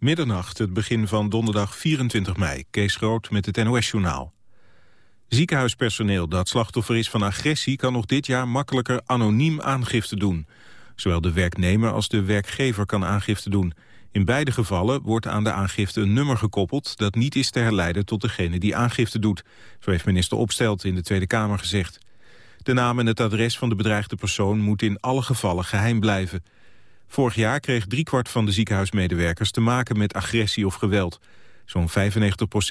Middernacht, het begin van donderdag 24 mei. Kees Groot met het NOS-journaal. Ziekenhuispersoneel dat slachtoffer is van agressie... kan nog dit jaar makkelijker anoniem aangifte doen. Zowel de werknemer als de werkgever kan aangifte doen. In beide gevallen wordt aan de aangifte een nummer gekoppeld... dat niet is te herleiden tot degene die aangifte doet. Zo heeft minister Opstelt in de Tweede Kamer gezegd. De naam en het adres van de bedreigde persoon moet in alle gevallen geheim blijven. Vorig jaar kreeg driekwart van de ziekenhuismedewerkers te maken met agressie of geweld. Zo'n 95%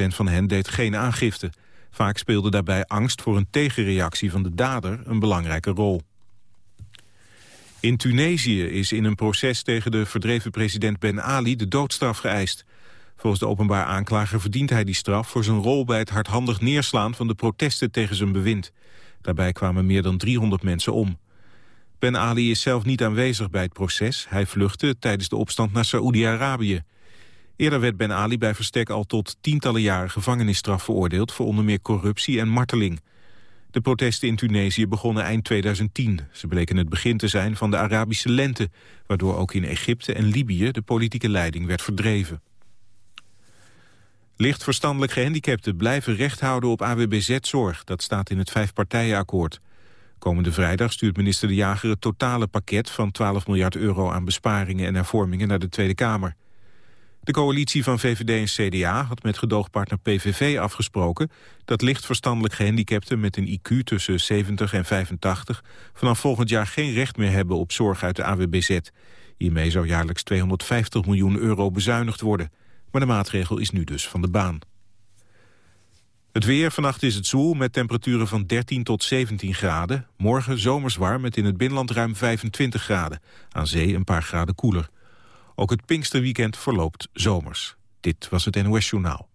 van hen deed geen aangifte. Vaak speelde daarbij angst voor een tegenreactie van de dader een belangrijke rol. In Tunesië is in een proces tegen de verdreven president Ben Ali de doodstraf geëist. Volgens de openbaar aanklager verdient hij die straf voor zijn rol bij het hardhandig neerslaan van de protesten tegen zijn bewind. Daarbij kwamen meer dan 300 mensen om. Ben Ali is zelf niet aanwezig bij het proces. Hij vluchtte tijdens de opstand naar Saoedi-Arabië. Eerder werd Ben Ali bij verstek al tot tientallen jaren gevangenisstraf veroordeeld... voor onder meer corruptie en marteling. De protesten in Tunesië begonnen eind 2010. Ze bleken het begin te zijn van de Arabische lente... waardoor ook in Egypte en Libië de politieke leiding werd verdreven. Licht verstandelijk gehandicapten blijven recht houden op AWBZ-zorg. Dat staat in het vijfpartijenakkoord. Komende vrijdag stuurt minister De Jager het totale pakket van 12 miljard euro aan besparingen en hervormingen naar de Tweede Kamer. De coalitie van VVD en CDA had met gedoogpartner PVV afgesproken dat licht verstandelijk gehandicapten met een IQ tussen 70 en 85 vanaf volgend jaar geen recht meer hebben op zorg uit de AWBZ. Hiermee zou jaarlijks 250 miljoen euro bezuinigd worden. Maar de maatregel is nu dus van de baan. Het weer, vannacht is het zoel met temperaturen van 13 tot 17 graden. Morgen zomers warm met in het binnenland ruim 25 graden. Aan zee een paar graden koeler. Ook het Pinksterweekend verloopt zomers. Dit was het NOS Journaal.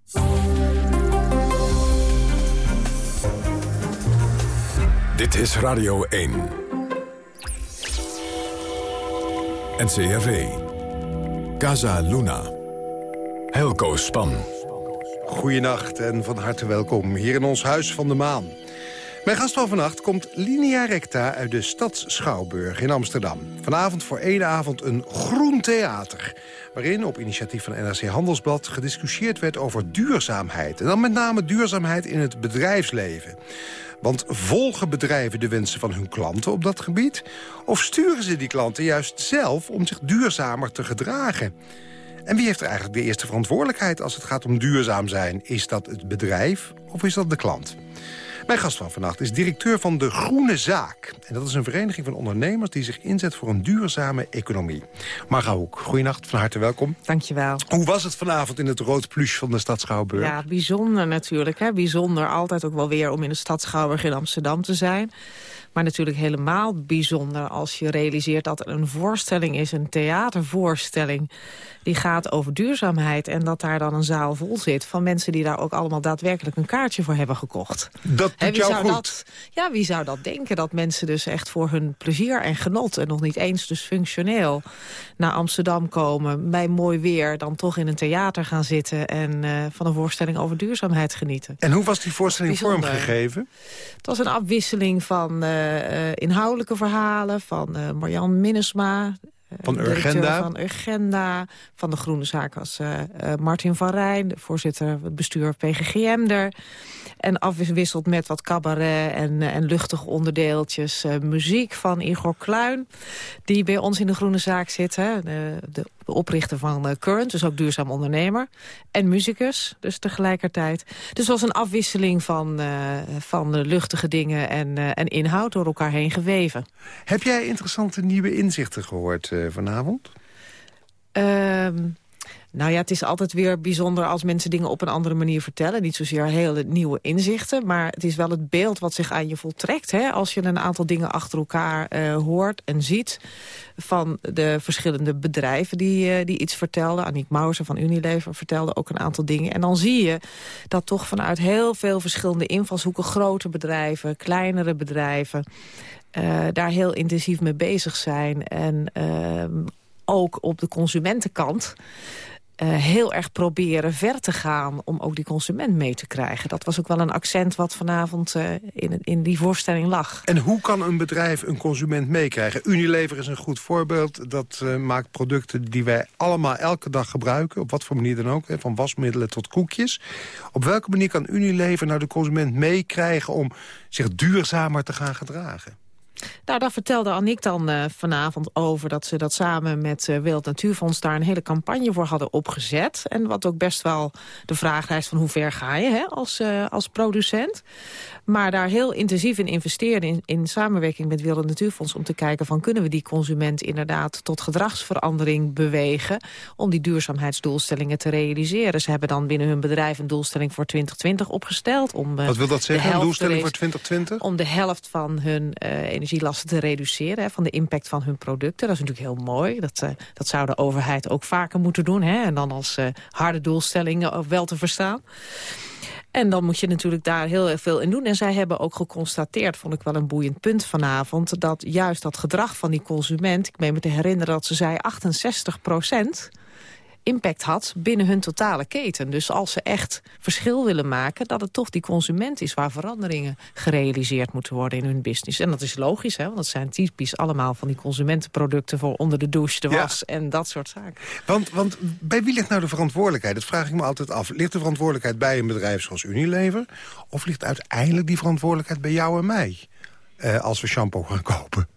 Dit is Radio 1. NCRV. Casa Luna. Helco Span. Goedenacht en van harte welkom hier in ons Huis van de Maan. Mijn gast van vannacht komt Linea Recta uit de Stad Schouwburg in Amsterdam. Vanavond voor één avond een groen theater. Waarin op initiatief van NRC Handelsblad gediscussieerd werd over duurzaamheid. En dan met name duurzaamheid in het bedrijfsleven. Want volgen bedrijven de wensen van hun klanten op dat gebied? Of sturen ze die klanten juist zelf om zich duurzamer te gedragen? En wie heeft er eigenlijk de eerste verantwoordelijkheid als het gaat om duurzaam zijn? Is dat het bedrijf of is dat de klant? Mijn gast van vannacht is directeur van De Groene Zaak. En dat is een vereniging van ondernemers die zich inzet voor een duurzame economie. Marga Hoek, goeienacht, van harte welkom. Dankjewel. Hoe was het vanavond in het rood pluche van de stad Schouwburg? Ja, bijzonder natuurlijk. Hè? Bijzonder altijd ook wel weer om in de stad Schouwburg in Amsterdam te zijn. Maar natuurlijk helemaal bijzonder als je realiseert dat er een voorstelling is, een theatervoorstelling, die gaat over duurzaamheid. En dat daar dan een zaal vol zit van mensen die daar ook allemaal daadwerkelijk een kaartje voor hebben gekocht. Dat doet jou goed. Dat, ja, wie zou dat denken? Dat mensen dus echt voor hun plezier en genot en nog niet eens dus functioneel naar Amsterdam komen, bij mooi weer, dan toch in een theater gaan zitten en uh, van een voorstelling over duurzaamheid genieten. En hoe was die voorstelling vormgegeven? Het was een afwisseling van uh, inhoudelijke verhalen van uh, Marjan Minnesma, van Urgenda. Van Urgenda, van de Groene Zaak als uh, Martin van Rijn, de voorzitter het bestuur PGGM er. En afwisselt met wat cabaret en, en luchtige onderdeeltjes. Uh, muziek van Igor Kluin, die bij ons in de Groene Zaak zit. Hè, de, de oprichter van uh, Current, dus ook duurzaam ondernemer. En muzikus, dus tegelijkertijd. Dus was een afwisseling van, uh, van luchtige dingen en, uh, en inhoud door elkaar heen geweven. Heb jij interessante nieuwe inzichten gehoord vanavond? Ehm, nou ja, het is altijd weer bijzonder als mensen dingen op een andere manier vertellen. Niet zozeer hele nieuwe inzichten, maar het is wel het beeld wat zich aan je voltrekt. Hè? Als je een aantal dingen achter elkaar uh, hoort en ziet van de verschillende bedrijven die, uh, die iets vertelden. Aniek Mauser van Unilever vertelde ook een aantal dingen. En dan zie je dat toch vanuit heel veel verschillende invalshoeken... grote bedrijven, kleinere bedrijven... Uh, daar heel intensief mee bezig zijn. En ook op de consumentenkant uh, heel erg proberen ver te gaan om ook die consument mee te krijgen. Dat was ook wel een accent wat vanavond uh, in, in die voorstelling lag. En hoe kan een bedrijf een consument meekrijgen? Unilever is een goed voorbeeld. Dat uh, maakt producten die wij allemaal elke dag gebruiken. Op wat voor manier dan ook. Hè, van wasmiddelen tot koekjes. Op welke manier kan Unilever nou de consument meekrijgen... om zich duurzamer te gaan gedragen? Nou, daar vertelde Annick dan uh, vanavond over... dat ze dat samen met uh, Wereld Natuurfonds daar een hele campagne voor hadden opgezet. En wat ook best wel de vraag rijst van hoe ver ga je hè, als, uh, als producent. Maar daar heel intensief in investeren in, in samenwerking met Wereld Natuurfonds... om te kijken van kunnen we die consument inderdaad tot gedragsverandering bewegen... om die duurzaamheidsdoelstellingen te realiseren. Ze hebben dan binnen hun bedrijf een doelstelling voor 2020 opgesteld. Om, Wat wil dat zeggen, een doelstelling voor 2020? Om de helft van hun energielasten te reduceren... Hè, van de impact van hun producten. Dat is natuurlijk heel mooi. Dat, uh, dat zou de overheid ook vaker moeten doen. Hè, en dan als uh, harde doelstellingen wel te verstaan. En dan moet je natuurlijk daar heel veel in doen. En zij hebben ook geconstateerd, vond ik wel een boeiend punt vanavond... dat juist dat gedrag van die consument... ik meen me te herinneren dat ze zei 68 procent impact had binnen hun totale keten. Dus als ze echt verschil willen maken... dat het toch die consument is waar veranderingen gerealiseerd moeten worden in hun business. En dat is logisch, hè, want dat zijn typisch allemaal van die consumentenproducten... voor onder de douche, de was ja. en dat soort zaken. Want, want bij wie ligt nou de verantwoordelijkheid? Dat vraag ik me altijd af. Ligt de verantwoordelijkheid bij een bedrijf zoals Unilever? Of ligt uiteindelijk die verantwoordelijkheid bij jou en mij? Uh, als we shampoo gaan kopen?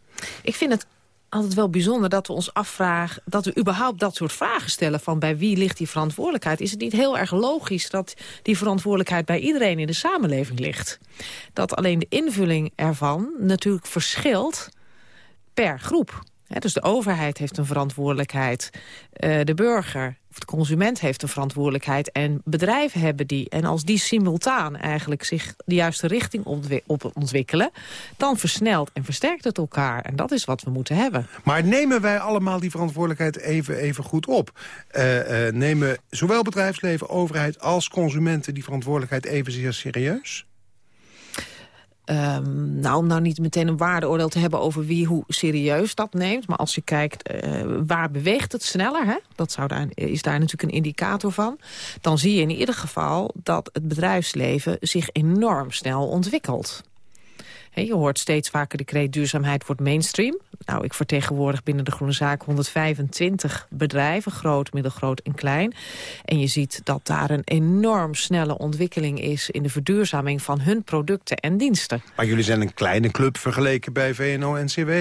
Ik vind het altijd wel bijzonder dat we ons afvragen... dat we überhaupt dat soort vragen stellen van bij wie ligt die verantwoordelijkheid. Is het niet heel erg logisch dat die verantwoordelijkheid bij iedereen in de samenleving ligt? Dat alleen de invulling ervan natuurlijk verschilt per groep. Dus de overheid heeft een verantwoordelijkheid. Uh, de burger de consument heeft een verantwoordelijkheid. En bedrijven hebben die. En als die simultaan eigenlijk zich de juiste richting op ontwikkelen... dan versnelt en versterkt het elkaar. En dat is wat we moeten hebben. Maar nemen wij allemaal die verantwoordelijkheid even, even goed op? Uh, uh, nemen zowel bedrijfsleven, overheid als consumenten... die verantwoordelijkheid evenzeer serieus? Um, nou, om nou niet meteen een waardeoordeel te hebben over wie hoe serieus dat neemt. Maar als je kijkt, uh, waar beweegt het sneller? Hè? Dat zou daar, is daar natuurlijk een indicator van. Dan zie je in ieder geval dat het bedrijfsleven zich enorm snel ontwikkelt. Je hoort steeds vaker de kreet duurzaamheid wordt mainstream. Nou, ik vertegenwoordig binnen de Groene Zaak 125 bedrijven, groot, middelgroot en klein. En je ziet dat daar een enorm snelle ontwikkeling is in de verduurzaming van hun producten en diensten. Maar jullie zijn een kleine club vergeleken bij VNO-NCW.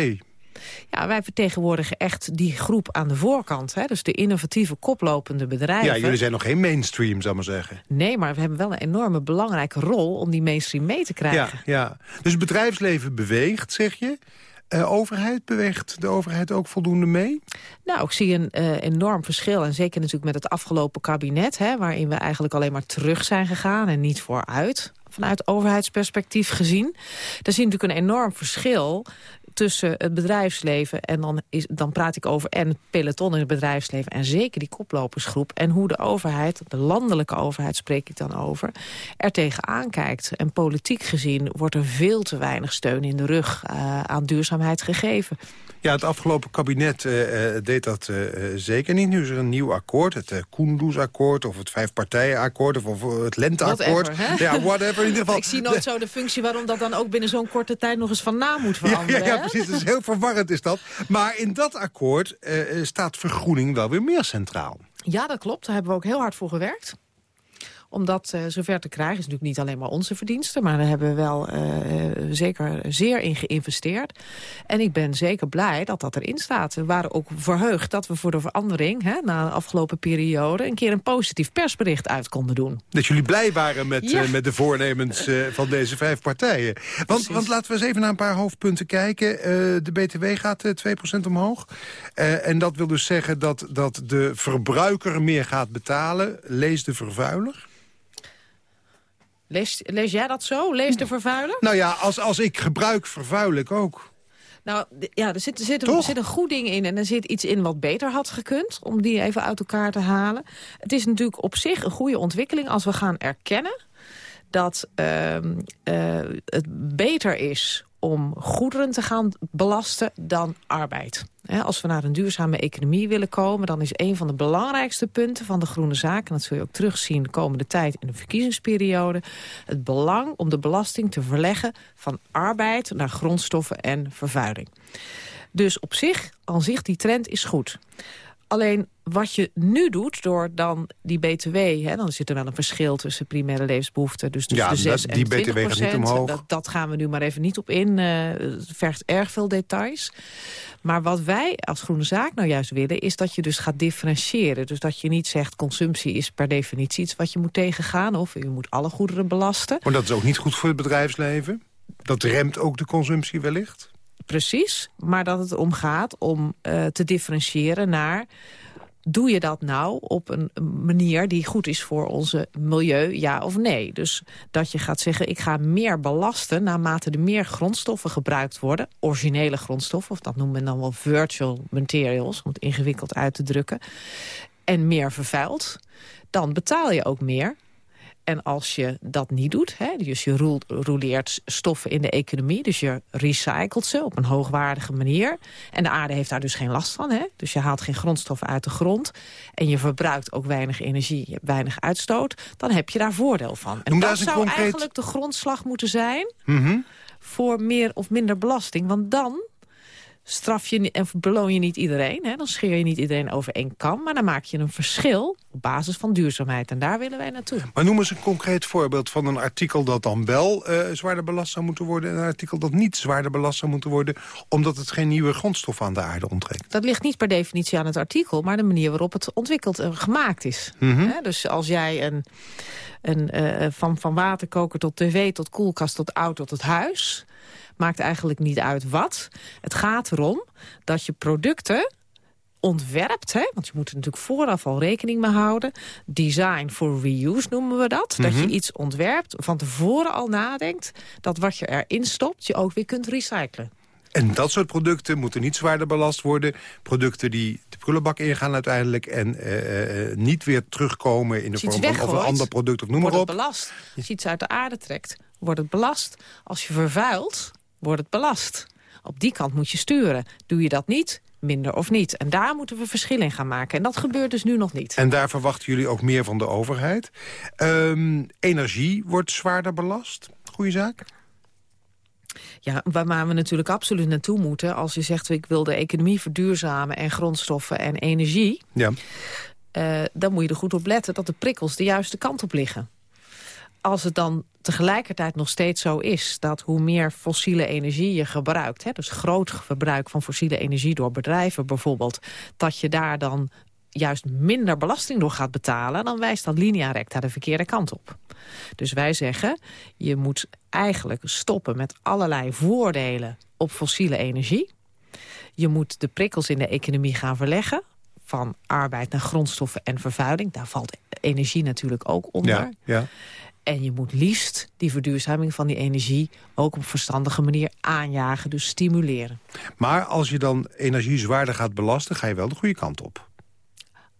Ja, wij vertegenwoordigen echt die groep aan de voorkant. Hè? Dus de innovatieve koplopende bedrijven. Ja, jullie zijn nog geen mainstream, zou maar zeggen. Nee, maar we hebben wel een enorme belangrijke rol om die mainstream mee te krijgen. Ja, ja. Dus het bedrijfsleven beweegt, zeg je. Uh, overheid, beweegt de overheid ook voldoende mee? Nou, ik zie een uh, enorm verschil. En zeker natuurlijk met het afgelopen kabinet... Hè, waarin we eigenlijk alleen maar terug zijn gegaan en niet vooruit vanuit overheidsperspectief gezien. Daar zie je natuurlijk een enorm verschil tussen het bedrijfsleven... en dan, is, dan praat ik over en het peloton in het bedrijfsleven... en zeker die koplopersgroep... en hoe de overheid, de landelijke overheid spreek ik dan over... er tegenaan kijkt. En politiek gezien wordt er veel te weinig steun in de rug uh, aan duurzaamheid gegeven. Ja, het afgelopen kabinet uh, deed dat uh, zeker niet. Nu is er een nieuw akkoord, het uh, Koendersakkoord... of het Vijfpartijenakkoord of, of het Lenteakkoord. Whatever, ja, whatever in ieder geval. Ik zie nooit zo de functie waarom dat dan ook binnen zo'n korte tijd... nog eens van naam moet veranderen. Ja, ja, ja precies. Dus heel verwarrend is dat. Maar in dat akkoord staat vergroening wel weer meer centraal. Ja, dat klopt. Daar hebben we ook heel hard voor gewerkt om dat uh, zover te krijgen. is natuurlijk niet alleen maar onze verdiensten... maar daar hebben we wel uh, zeker zeer in geïnvesteerd. En ik ben zeker blij dat dat erin staat. We waren ook verheugd dat we voor de verandering... Hè, na de afgelopen periode een keer een positief persbericht uit konden doen. Dat jullie blij waren met, ja. uh, met de voornemens van deze vijf partijen. Want, want laten we eens even naar een paar hoofdpunten kijken. de BTW gaat 2% omhoog. en dat wil dus zeggen dat, dat de verbruiker meer gaat betalen. Lees de vervuiler. Lees, lees jij dat zo? Lees de vervuiler? Nou ja, als, als ik gebruik, vervuil ik ook. Nou, ja, er zit, er, zit, er zit een goed ding in en er zit iets in wat beter had gekund... om die even uit elkaar te halen. Het is natuurlijk op zich een goede ontwikkeling als we gaan erkennen dat uh, uh, het beter is om goederen te gaan belasten dan arbeid. Als we naar een duurzame economie willen komen... dan is een van de belangrijkste punten van de groene zaak... en dat zul je ook terugzien de komende tijd in de verkiezingsperiode... het belang om de belasting te verleggen van arbeid naar grondstoffen en vervuiling. Dus op zich, aan zich, die trend is goed. Alleen wat je nu doet door dan die BTW... Hè, dan zit er wel een verschil tussen primaire levensbehoeften... dus tussen ja, de 6 die en 20 BTW gaat niet omhoog. Dat, dat, gaan we nu maar even niet op in. Uh, het vergt erg veel details. Maar wat wij als Groene Zaak nou juist willen... is dat je dus gaat differentiëren. Dus dat je niet zegt consumptie is per definitie iets wat je moet tegengaan... of je moet alle goederen belasten. Maar dat is ook niet goed voor het bedrijfsleven? Dat remt ook de consumptie wellicht? Precies, maar dat het om gaat om uh, te differentiëren naar doe je dat nou op een manier die goed is voor onze milieu, ja of nee? Dus dat je gaat zeggen, ik ga meer belasten... naarmate er meer grondstoffen gebruikt worden. Originele grondstoffen, of dat noemen we dan wel virtual materials... om het ingewikkeld uit te drukken. En meer vervuild. Dan betaal je ook meer en als je dat niet doet, hè, dus je rouleert stoffen in de economie... dus je recycelt ze op een hoogwaardige manier... en de aarde heeft daar dus geen last van, hè, dus je haalt geen grondstoffen uit de grond... en je verbruikt ook weinig energie, je hebt weinig uitstoot... dan heb je daar voordeel van. En dat zou concreet... eigenlijk de grondslag moeten zijn... Mhm. voor meer of minder belasting, want dan straf je en beloon je niet iedereen. Hè? Dan scheer je niet iedereen over één kam. Maar dan maak je een verschil op basis van duurzaamheid. En daar willen wij naartoe. Maar noem eens een concreet voorbeeld van een artikel... dat dan wel uh, zwaarder belast zou moeten worden... en een artikel dat niet zwaarder belast zou moeten worden... omdat het geen nieuwe grondstof aan de aarde onttrekt. Dat ligt niet per definitie aan het artikel... maar de manier waarop het ontwikkeld en gemaakt is. Mhm. Dus als jij een, een, uh, van, van waterkoker tot tv, tot koelkast, tot auto, tot huis maakt eigenlijk niet uit wat. Het gaat erom dat je producten ontwerpt, hè, want je moet er natuurlijk vooraf al rekening mee houden. Design for reuse noemen we dat. Dat je mhm. iets ontwerpt, van tevoren al nadenkt... dat wat je erin stopt, je ook weer kunt recyclen. En dat soort producten moeten niet zwaarder belast worden. Producten die de prullenbak ingaan uiteindelijk... en uh, uh, niet weer terugkomen in de vorm van of een ander product of noem maar op. belast. Als je iets uit de aarde trekt, wordt het belast. Als je vervuilt, wordt het belast. Op die kant moet je sturen. Doe je dat niet, minder of niet. En daar moeten we verschil in gaan maken. En dat gebeurt dus nu nog niet. En daar verwachten jullie ook meer van de overheid. Um, energie wordt zwaarder belast. Goeie zaak? Ja, waar we natuurlijk absoluut naartoe moeten... als je zegt, ik wil de economie verduurzamen... en grondstoffen en energie... Ja. Uh, dan moet je er goed op letten dat de prikkels de juiste kant op liggen als het dan tegelijkertijd nog steeds zo is... dat hoe meer fossiele energie je gebruikt... Hè, dus groot verbruik van fossiele energie door bedrijven bijvoorbeeld... dat je daar dan juist minder belasting door gaat betalen... dan wijst dat linea recta de verkeerde kant op. Dus wij zeggen, je moet eigenlijk stoppen met allerlei voordelen op fossiele energie. Je moet de prikkels in de economie gaan verleggen van arbeid naar grondstoffen en vervuiling. Daar valt energie natuurlijk ook onder. Ja, ja. En je moet liefst die verduurzaming van die energie... ook op verstandige manier aanjagen, dus stimuleren. Maar als je dan energie zwaarder gaat belasten... ga je wel de goede kant op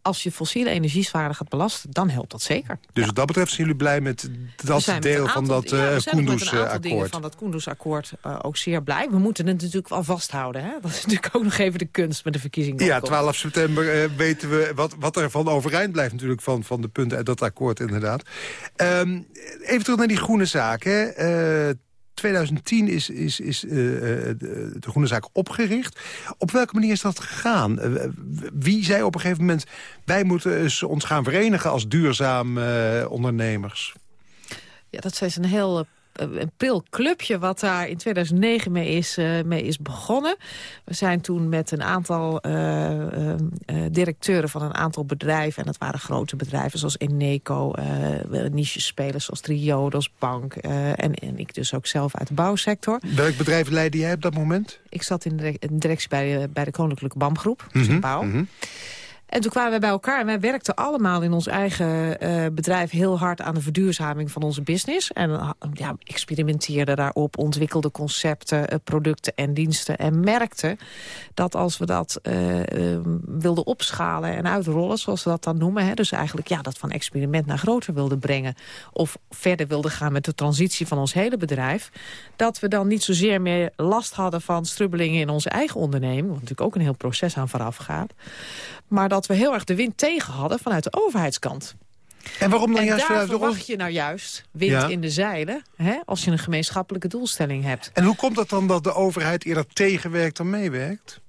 als je fossiele energie zwaarder gaat belasten, dan helpt dat zeker. Dus wat dat betreft zijn jullie blij met dat deel van dat uh, ja, Koendersakkoord? van dat Koendersakkoord uh, ook zeer blij. We moeten het natuurlijk wel vasthouden. Hè? Dat is natuurlijk ook nog even de kunst met de verkiezingen. Ja, 12 september uh, weten we wat, wat er van overeind blijft natuurlijk van, van de punten uit dat akkoord inderdaad. Um, even terug naar die groene zaak. Hè. 2010 is, is, is uh, de, Groene Zaak opgericht. Op welke manier is dat gegaan? Uh, wie zei op een gegeven moment... wij moeten ons gaan verenigen als duurzaam ondernemers? Ja, dat is een heel een pril clubje wat daar in 2009 mee is, uh, mee is begonnen. We zijn toen met een aantal uh, directeuren van een aantal bedrijven... en dat waren grote bedrijven zoals Eneco, niche-spelers zoals Triodos Bank... en, en ik dus ook zelf uit de bouwsector. Welk bedrijf leidde jij op dat moment? Ik zat in de, directie bij, bij de Koninklijke BAM-groep, dus mm bouw. En toen kwamen wij bij elkaar en wij werkten allemaal in ons eigen uh, bedrijf... heel hard aan de verduurzaming van onze business. En uh, ja, experimenteerden daarop, ontwikkelden concepten, uh, producten en diensten. En merkten dat als we dat wilden opschalen en uitrollen, zoals we dat dan noemen... Hè, dus eigenlijk ja, dat van experiment naar groter wilden brengen... of verder wilden gaan met de transitie van ons hele bedrijf... dat we dan niet zozeer meer last hadden van strubbelingen in onze eigen onderneming... wat natuurlijk ook een heel proces aan vooraf gaat... maar we heel erg de wind tegen hadden vanuit de overheidskant. En waarom dan en juist daar verwacht je nou juist wind Ja. in de zeilen... Hè, als je een gemeenschappelijke doelstelling hebt. En hoe komt het dan dat de overheid eerder tegenwerkt dan meewerkt?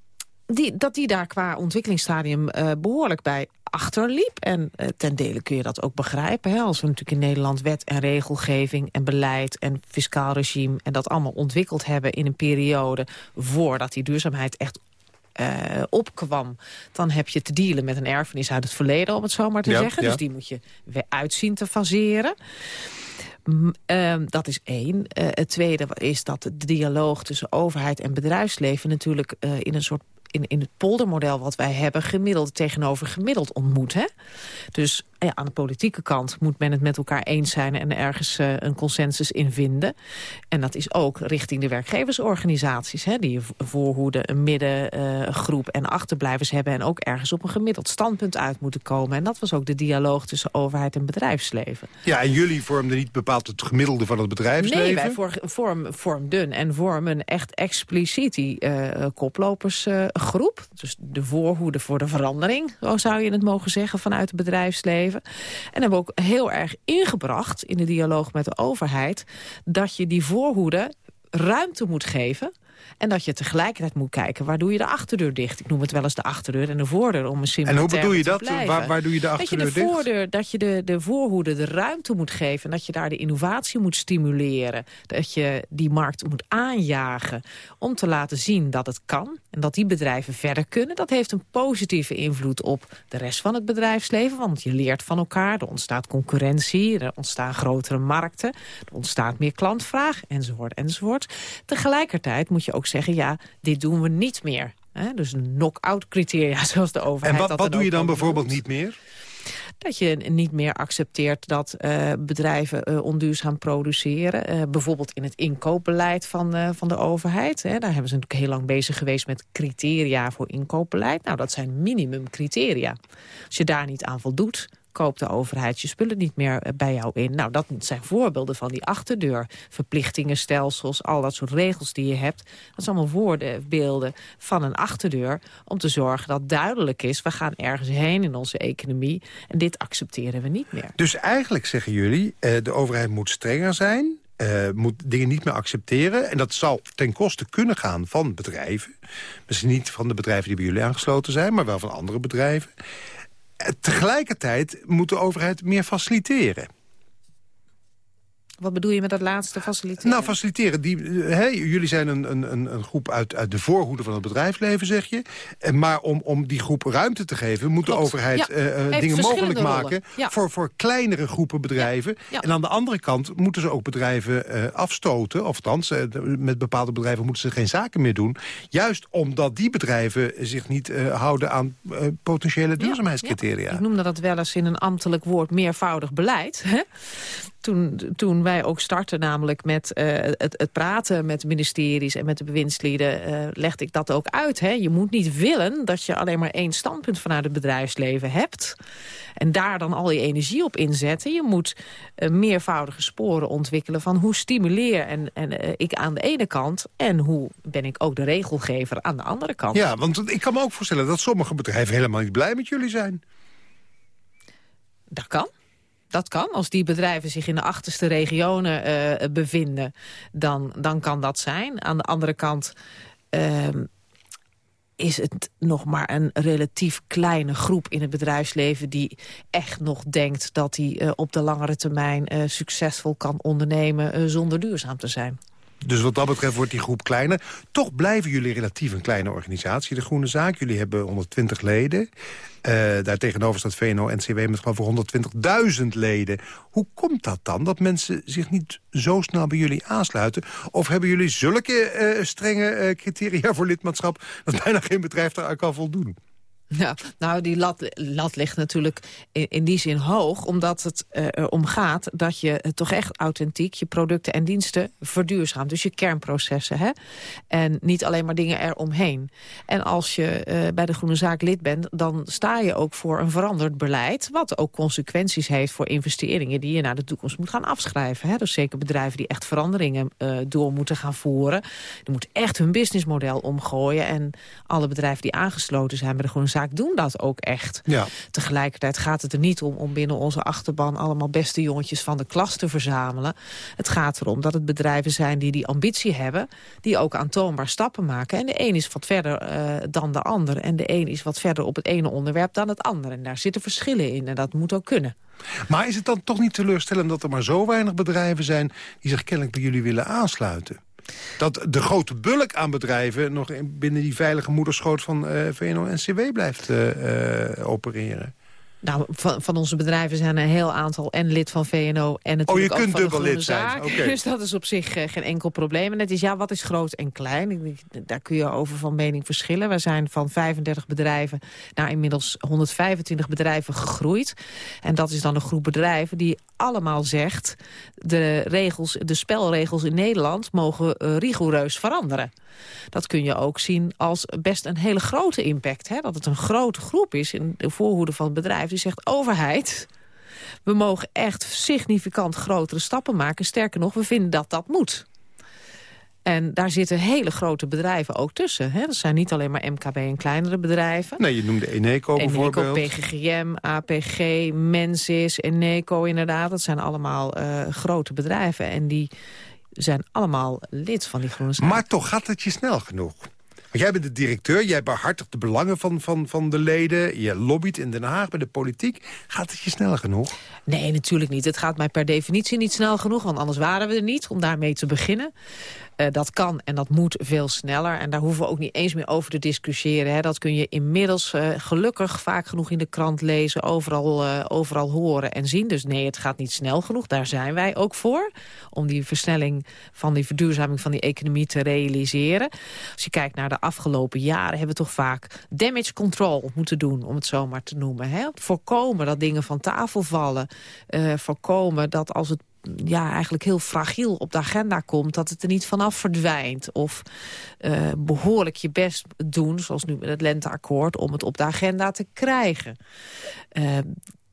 Die, dat die daar qua ontwikkelingsstadium eh, behoorlijk bij achterliep. En eh, ten dele kun je dat ook begrijpen. Hè? Als we natuurlijk in Nederland wet en regelgeving en beleid en fiscaal regime... en dat allemaal ontwikkeld hebben in een periode voordat die duurzaamheid echt eh, opkwam... dan heb je te dealen met een erfenis uit het verleden, om het zo maar te Ja, zeggen. ja. Dus die moet je weer uitzien te faseren. Ehm, dat is één. Eh, het tweede is dat de dialoog tussen overheid en bedrijfsleven... natuurlijk eh, in een soort in, in het poldermodel wat wij hebben... gemiddeld tegenover gemiddeld ontmoet. Hè? Dus ja, aan de politieke kant moet men het met elkaar eens zijn... en ergens eh, een consensus in vinden. En dat is ook richting de werkgeversorganisaties... Hè, die een voorhoede, een middengroep en achterblijvers hebben... en ook ergens op een gemiddeld standpunt uit moeten komen. En dat was ook de dialoog tussen overheid en bedrijfsleven. Ja, en jullie vormden niet bepaald het gemiddelde van het bedrijfsleven? Nee, wij vor- vorm, vormden en vormen echt expliciet die eh, koplopersgroep. dus de voorhoede voor de verandering, zo zou je het mogen zeggen, vanuit het bedrijfsleven. En hebben ook heel erg ingebracht in de dialoog met de overheid... dat je die voorhoede ruimte moet geven... En dat je tegelijkertijd moet kijken, waar doe je de achterdeur dicht? Ik noem het wel eens de achterdeur en de voordeur om een simpele En hoe bedoel je te dat? Waar, waar doe je de Dat je achterdeur de dicht? voordeur, dat je de, de voorhoede de ruimte moet geven... en dat je daar de innovatie moet stimuleren. Dat je die markt moet aanjagen om te laten zien dat het kan... en dat die bedrijven verder kunnen. Dat heeft een positieve invloed op de rest van het bedrijfsleven... want je leert van elkaar, er ontstaat concurrentie... er ontstaan grotere markten, er ontstaat meer klantvraag, enzovoort, enzovoort. Tegelijkertijd moet je ook zeggen, ja, dit doen we niet meer... Hè, dus knock-out criteria, zoals de overheid En wat, dat wat doe je dan bijvoorbeeld niet meer? Dat je niet meer accepteert dat eh, bedrijven eh, onduurzaam produceren. Eh, bijvoorbeeld in het inkoopbeleid van, van de overheid. Hè. Daar hebben ze natuurlijk heel lang bezig geweest met criteria voor inkoopbeleid. Nou, dat zijn minimumcriteria. Als je daar niet aan voldoet, koopt de overheid je spullen niet meer eh, bij jou in. Nou, dat zijn voorbeelden van die achterdeur. Verplichtingenstelsels, al dat soort regels die je hebt. Dat zijn allemaal voorbeelden van een achterdeur... om te zorgen dat duidelijk is... we gaan ergens heen in onze economie... en dit accepteren we niet meer. Dus eigenlijk zeggen jullie, eh, de overheid moet strenger zijn... eh, moet dingen niet meer accepteren. En dat zal ten koste kunnen gaan van bedrijven. Misschien niet van de bedrijven die bij jullie aangesloten zijn... maar wel van andere bedrijven. Tegelijkertijd moet de overheid meer faciliteren. Wat bedoel je met dat laatste faciliteren? Nou, faciliteren. Die, eh, jullie zijn een, een, een groep uit, uit de voorhoede van het bedrijfsleven, zeg je. En Maar om, om die groep ruimte te geven... moet Klopt. de overheid Ja. eh, eh, dingen mogelijk maken... Ja. Voor, voor kleinere groepen bedrijven. Ja. En aan de andere kant moeten ze ook bedrijven eh, afstoten. Of althans, eh, met bepaalde bedrijven moeten ze geen zaken meer doen. Juist omdat die bedrijven zich niet eh, houden aan eh, potentiële duurzaamheidscriteria. Ik noemde dat wel eens in een ambtelijk woord meervoudig beleid. Hè? Toen, toen wij ook startten namelijk met eh, het, het praten met ministeries en met de bewindslieden... eh, legde ik dat ook uit. Hè? Je moet niet willen dat je alleen maar één standpunt vanuit het bedrijfsleven hebt... en daar dan al je energie op inzetten. Je moet eh, meervoudige sporen ontwikkelen van hoe stimuleer en, en, ik aan de ene kant... en hoe ben ik ook de regelgever aan de andere kant. Ja, want ik kan me ook voorstellen dat sommige bedrijven helemaal niet blij met jullie zijn. Dat kan. Dat kan. Als die bedrijven zich in de achterste regionen eh, bevinden, dan, dan kan dat zijn. Aan de andere kant ehm, is het nog maar een relatief kleine groep in het bedrijfsleven... die echt nog denkt dat hij eh, op de langere termijn eh, succesvol kan ondernemen... zonder duurzaam te zijn. Dus wat dat betreft wordt die groep kleiner. Toch blijven jullie relatief een kleine organisatie, de Groene Zaak. Jullie hebben 120 leden. Uh, daartegenover staat VNO-NCW met geloof ik 120.000 leden. Hoe komt dat dan, dat mensen zich niet zo snel bij jullie aansluiten? Of hebben jullie zulke uh, strenge uh, criteria voor lidmaatschap... dat bijna geen bedrijf daaraan kan voldoen? Ja, nou, die lat, ligt natuurlijk in, in die zin hoog... omdat het uh, erom gaat dat je uh, toch echt authentiek... je producten en diensten verduurzaamt. Dus je kernprocessen. Hè? En niet alleen maar dingen eromheen. En als je uh, bij de Groene Zaak lid bent... dan sta je ook voor een veranderd beleid... wat ook consequenties heeft voor investeringen... die je naar de toekomst moet gaan afschrijven. Hè? Dus zeker bedrijven die echt veranderingen door moeten gaan voeren... die moeten echt hun businessmodel omgooien. En alle bedrijven die aangesloten zijn bij de Groene Zaak zaak doen dat ook echt. Ja. Tegelijkertijd gaat het er niet om om binnen onze achterban... allemaal beste jongetjes van de klas te verzamelen. Het gaat erom dat het bedrijven zijn die die ambitie hebben... die ook aantoonbaar stappen maken. En de een is wat verder uh, dan de ander. En de een is wat verder op het ene onderwerp dan het andere. En daar zitten verschillen in en dat moet ook kunnen. Maar is het dan toch niet teleurstellend dat er maar zo weinig bedrijven zijn... die zich kennelijk bij jullie willen aansluiten? Dat de grote bulk aan bedrijven... nog binnen die veilige moederschoot van uh, eh, VNO-NCW blijft uh, opereren. Nou, van, van onze bedrijven zijn een heel aantal en lid van VNO en natuurlijk oh, je kunt ook dubbel lid zijn. Dus dat is op zich uh, geen enkel probleem. En het is, ja, wat is groot en klein? Daar kun je over van mening verschillen. We zijn van 35 bedrijven naar inmiddels 125 bedrijven gegroeid. En dat is dan een groep bedrijven die allemaal zegt... de, regels, de spelregels in Nederland mogen uh, rigoureus veranderen. Dat kun je ook zien als best een hele grote impact. Hè? Dat het een grote groep is in de voorhoede van het bedrijf... zegt, overheid, we mogen echt significant grotere stappen maken. Sterker nog, we vinden dat dat moet. En daar zitten hele grote bedrijven ook tussen. Hè? Dat zijn niet alleen maar MKB en kleinere bedrijven. Nee, je noemde Eneco, Eneco bijvoorbeeld. Eneco, PGGM, APG, Mensis, Eneco inderdaad. Dat zijn allemaal uh, grote bedrijven. En die zijn allemaal lid van die Groene. Maar toch gaat het je snel genoeg? Want jij bent de directeur, jij behartigt de belangen van, van, van de leden... je lobbyt in Den Haag bij de politiek. Gaat het je snel genoeg? Nee, natuurlijk niet. Het gaat mij per definitie niet snel genoeg... want anders waren we er niet, om daarmee te beginnen. Uh, dat kan en dat moet veel sneller. En daar hoeven we ook niet eens meer over te discussiëren. Hè. Dat kun je inmiddels uh, gelukkig vaak genoeg in de krant lezen... Overal, uh, overal horen en zien. Dus nee, het gaat niet snel genoeg. Daar zijn wij ook voor. Om die versnelling van die verduurzaming van die economie te realiseren. Als je kijkt naar de afgelopen jaren... hebben we toch vaak damage control moeten doen, om het zo maar te noemen. Hè. Voorkomen dat dingen van tafel vallen. voorkomen dat als het ja, eigenlijk heel fragiel op de agenda komt... dat het er niet vanaf verdwijnt. Of uh, behoorlijk je best doen, zoals nu met het lenteakkoord... om het op de agenda te krijgen. Uh,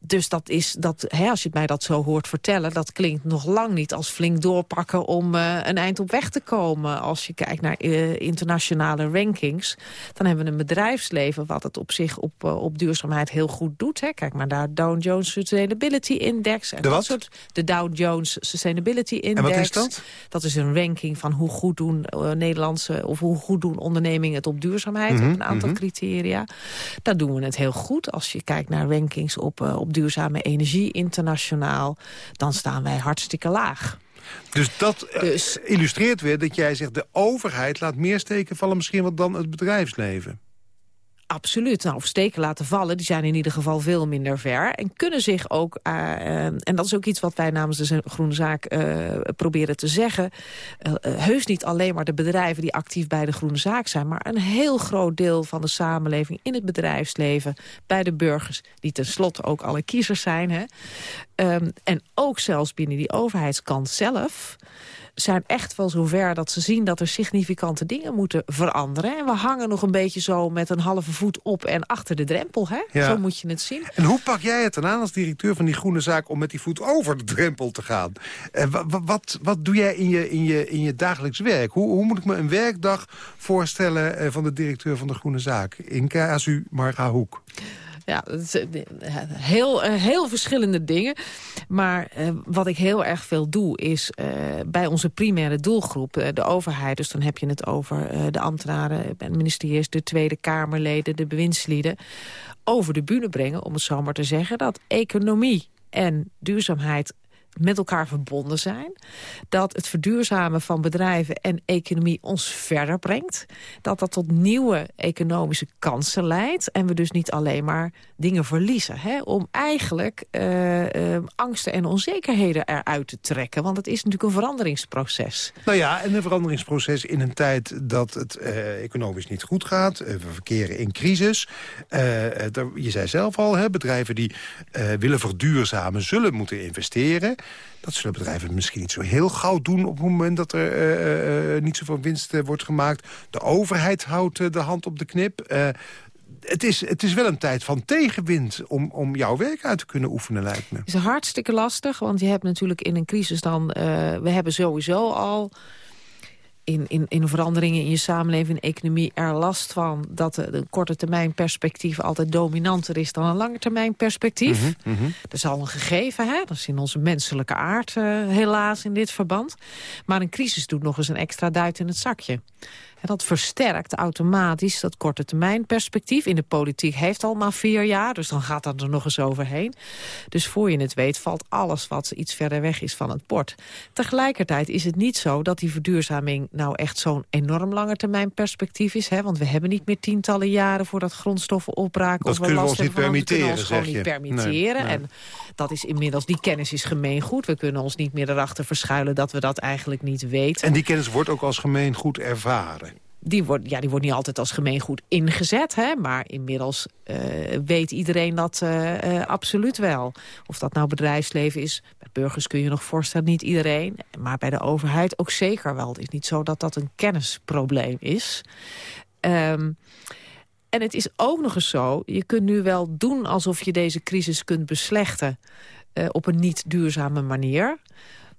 dus dat is, dat, hè, als je mij dat zo hoort vertellen... dat klinkt nog lang niet als flink doorpakken om uh, een eind op weg te komen. Als je kijkt naar uh, internationale rankings... dan hebben we een bedrijfsleven wat het op zich op, uh, op duurzaamheid heel goed doet. Hè. Kijk maar naar Dow Jones Sustainability Index. En de wat? Soort, de Dow Jones Sustainability Index. En wat is dat? Dat is een ranking van hoe goed doen Nederlandse... of hoe goed doen ondernemingen het op duurzaamheid... Mm -hmm, op een aantal mm -hmm. criteria. Daar doen we het heel goed. Als je kijkt naar rankings op, op duurzame energie internationaal... dan staan wij hartstikke laag. Dus dat uh, dus, illustreert weer dat jij zegt... de overheid laat meer steken vallen misschien wat dan het bedrijfsleven. Absoluut. Nou, of steken laten vallen, die zijn in ieder geval veel minder ver. En kunnen zich ook, uh, en dat is ook iets wat wij namens de Groene Zaak uh, proberen te zeggen... Heus niet alleen maar de bedrijven die actief bij de Groene Zaak zijn... maar een heel groot deel van de samenleving in het bedrijfsleven... bij de burgers, die tenslotte ook alle kiezers zijn. Hè? Um, en ook zelfs binnen die overheidskant zelf zijn echt wel zover dat ze zien dat er significante dingen moeten veranderen. En we hangen nog een beetje zo met een halve voet op en achter de drempel. Hè? Ja. Zo moet je het zien. En hoe pak jij het dan aan als directeur van die groene zaak... om met die voet over de drempel te gaan? En wat, wat, wat doe jij in je, in je, in je dagelijks werk? Hoe, hoe moet ik me een werkdag voorstellen eh, van de directeur van de groene zaak? In KSU Marga Hoek. Ja, eh, heel, eh, heel verschillende dingen. Maar uh, wat ik heel erg veel doe is bij onze primaire doelgroep, de overheid... dus dan heb je het over de ambtenaren, de ministeries, de Tweede Kamerleden... de bewindslieden, over de bühne brengen, om het zo maar te zeggen... dat economie en duurzaamheid met elkaar verbonden zijn. Dat het verduurzamen van bedrijven en economie ons verder brengt. Dat dat tot nieuwe economische kansen leidt. En we dus niet alleen maar dingen verliezen. Hè, om eigenlijk uh, uh, angsten en onzekerheden eruit te trekken. Want het is natuurlijk een veranderingsproces. Nou ja, en een veranderingsproces in een tijd dat het uh, economisch niet goed gaat. we verkeren in crisis. je zei zelf al, hè, bedrijven die willen verduurzamen zullen moeten investeren. Dat zullen bedrijven misschien niet zo heel gauw doen... op het moment dat er uh, uh, niet zoveel winst wordt gemaakt. De overheid houdt de hand op de knip. het, is, het is wel een tijd van tegenwind om, om jouw werk uit te kunnen oefenen, lijkt me. Het is hartstikke lastig, want je hebt natuurlijk in een crisis dan... we hebben sowieso al in, in, in veranderingen in je samenleving en economie er last van... dat de, korte termijn perspectief altijd dominanter is dan een lange termijn perspectief. Mm -hmm, Dat is al een gegeven, hè? dat is in onze menselijke aard uh, helaas in dit verband. Maar een crisis doet nog eens een extra duit in het zakje. En dat versterkt automatisch dat korte termijn perspectief. In de politiek heeft al maar vier jaar, dus dan gaat dat er nog eens overheen. Dus voor je het weet valt alles wat iets verder weg is van het bord. Tegelijkertijd is het niet zo dat die verduurzaming nou echt zo'n enorm lange termijn perspectief is. Hè? Want we hebben niet meer tientallen jaren voordat grondstoffen opraken. Dat of we kunnen we ons niet permitteren, ons gewoon niet permitteren. En dat is inmiddels, die kennis is gemeengoed. We kunnen ons niet meer erachter verschuilen dat we dat eigenlijk niet weten. En die kennis wordt ook als gemeengoed ervaren die wordt, ja, die wordt niet altijd als gemeengoed ingezet. Hè, maar inmiddels uh, weet iedereen dat uh, uh, absoluut wel. Of dat nou bedrijfsleven is. Bij burgers kun je nog voorstellen, niet iedereen. Maar bij de overheid ook zeker wel. Het is niet zo dat dat een kennisprobleem is. Um, en het is ook nog eens zo, je kunt nu wel doen alsof je deze crisis kunt beslechten... op een niet duurzame manier...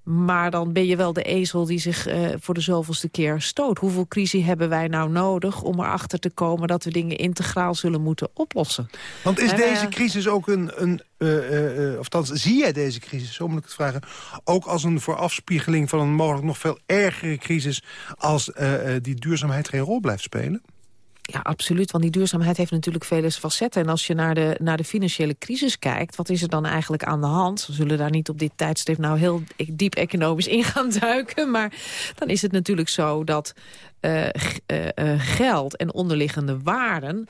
Maar dan ben je wel de ezel die zich uh, voor de zoveelste keer stoot. Hoeveel crisis hebben wij nou nodig om erachter te komen... dat we dingen integraal zullen moeten oplossen? Want is deze crisis ook een... een uh, uh, of dat, zie jij deze crisis, zo moet ik het vragen... ook als een voorafspiegeling van een mogelijk nog veel ergere crisis... als die duurzaamheid geen rol blijft spelen? Ja, absoluut. Want die duurzaamheid heeft natuurlijk vele facetten. En als je naar de, naar de financiële crisis kijkt... wat is er dan eigenlijk aan de hand? We zullen daar niet op dit tijdstip nou heel diep economisch in gaan duiken. Maar dan is het natuurlijk zo dat uh, uh, uh, geld en onderliggende waarden...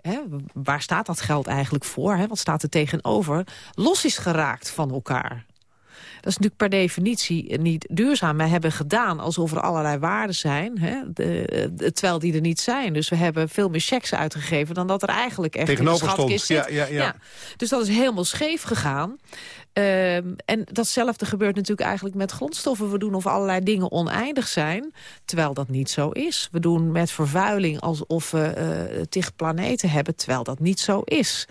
Hè, waar staat dat geld eigenlijk voor? Hè? Wat staat er tegenover? Los is geraakt van elkaar. Dat is natuurlijk per definitie niet duurzaam. We hebben gedaan alsof er allerlei waarden zijn, hè, de, terwijl die er niet zijn. Dus we hebben veel meer checks uitgegeven dan dat er eigenlijk echt Tegenover in de schatkist zit. Ja, ja, ja. ja, Dus dat is helemaal scheef gegaan. Um, en datzelfde gebeurt natuurlijk eigenlijk met grondstoffen. We doen of allerlei dingen oneindig zijn, terwijl dat niet zo is. We doen met vervuiling alsof we uh, tig planeten hebben, terwijl dat niet zo is.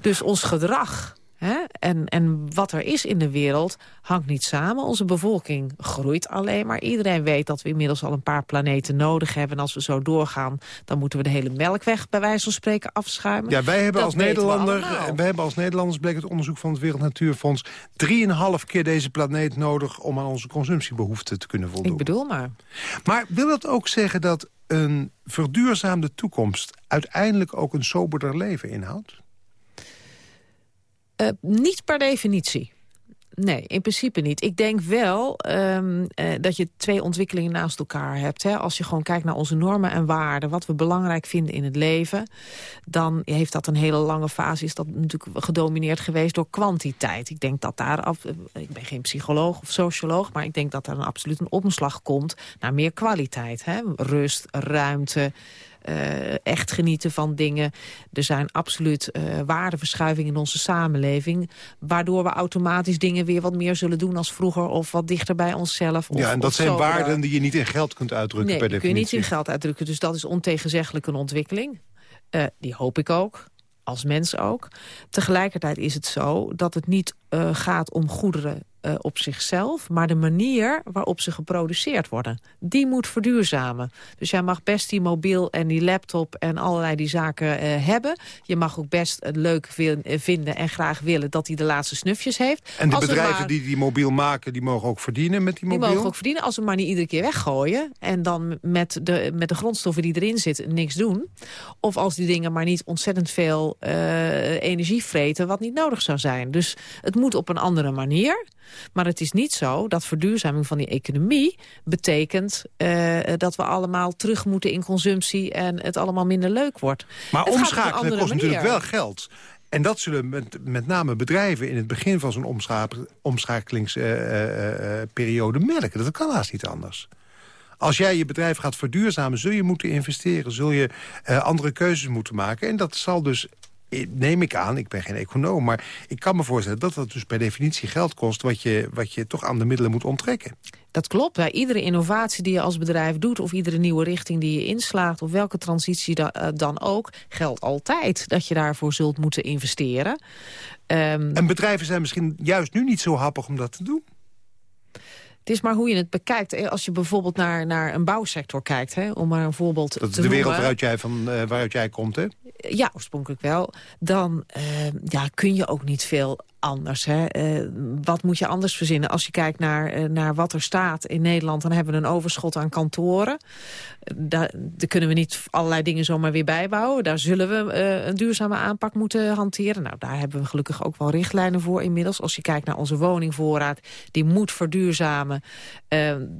Dus ons gedrag Hè? En, en wat er is in de wereld hangt niet samen. Onze bevolking groeit alleen maar. Iedereen weet dat we inmiddels al een paar planeten nodig hebben. En als we zo doorgaan, dan moeten we de hele melkweg bij wijze van spreken afschuimen. Ja, wij hebben, als, Nederlander, wij hebben als Nederlanders, bleek het onderzoek van het Wereld Natuurfonds... drieënhalf keer deze planeet nodig om aan onze consumptiebehoeften te kunnen voldoen. Ik bedoel maar. Maar wil dat ook zeggen dat een verduurzaamde toekomst... uiteindelijk ook een soberder leven inhoudt? Uh, niet per definitie. Nee, in principe niet. Ik denk wel um, uh, dat je twee ontwikkelingen naast elkaar hebt. Hè. Als je gewoon kijkt naar onze normen en waarden... wat we belangrijk vinden in het leven... dan heeft dat een hele lange fase... is dat natuurlijk gedomineerd geweest door kwantiteit. Ik denk dat daar... Af, ik ben geen psycholoog of socioloog... maar ik denk dat er een absoluut een omslag komt... naar meer kwaliteit. Hè. Rust, ruimte echt genieten van dingen. Er zijn absoluut uh, waardeverschuivingen in onze samenleving... waardoor we automatisch dingen weer wat meer zullen doen als vroeger... of wat dichter bij onszelf. Of, ja, en dat zijn waarden die je niet in geld kunt uitdrukken nee, per definitie. kun je niet in geld uitdrukken. Dus dat is ontegenzeggelijk een ontwikkeling. Uh, die hoop ik ook als mens ook. Tegelijkertijd is het zo dat het niet uh, gaat om goederen uh, op zichzelf... maar de manier waarop ze geproduceerd worden. Die moet verduurzamen. Dus jij mag best die mobiel en die laptop en allerlei die zaken uh, hebben. Je mag ook best het leuk vinden en graag willen dat hij de laatste snufjes heeft. En de bedrijven maar, die die mobiel maken, die mogen ook verdienen met die mobiel? Die mogen ook verdienen als ze maar niet iedere keer weggooien... en dan met de, met de grondstoffen die erin zitten niks doen. Of als die dingen maar niet ontzettend veel uh, energie vreten... wat niet nodig zou zijn. Dus het moet op een andere manier... Maar het is niet zo dat verduurzaming van die economie betekent uh, dat we allemaal terug moeten in consumptie en het allemaal minder leuk wordt. Maar omschakelen kost natuurlijk wel geld. En dat zullen met, met name bedrijven in het begin van zo'n omschakelingsperiode uh, uh, merken. Dat kan haast niet anders. Als jij je bedrijf gaat verduurzamen, zul je moeten investeren. Zul je andere keuzes moeten maken. En dat zal dus neem ik aan, ik ben geen econoom... maar ik kan me voorstellen dat dat dus per definitie geld kost... wat je, wat je toch aan de middelen moet onttrekken. Dat klopt. Bij iedere innovatie die je als bedrijf doet... of iedere nieuwe richting die je inslaagt... of welke transitie eh, dan ook... geldt altijd dat je daarvoor zult moeten investeren. Um, en bedrijven zijn misschien juist nu niet zo happig om dat te doen? Het is maar hoe je het bekijkt. Als je bijvoorbeeld naar, naar een bouwsector kijkt, hè, om maar een voorbeeld Dat is de wereld waaruit jij, van, uh, waaruit jij komt, hè? Ja, oorspronkelijk wel. Dan uh, ja, kun je ook niet veel anders. Hè? Uh, wat moet je anders verzinnen? Als je kijkt naar, uh, naar wat er staat in Nederland... dan hebben we een overschot aan kantoren. Daar, daar kunnen we niet allerlei dingen zomaar weer bijbouwen. Daar zullen we een duurzame aanpak moeten hanteren. Nou, daar hebben we gelukkig ook wel richtlijnen voor inmiddels. Als je kijkt naar onze woningvoorraad, die moet verduurzamen.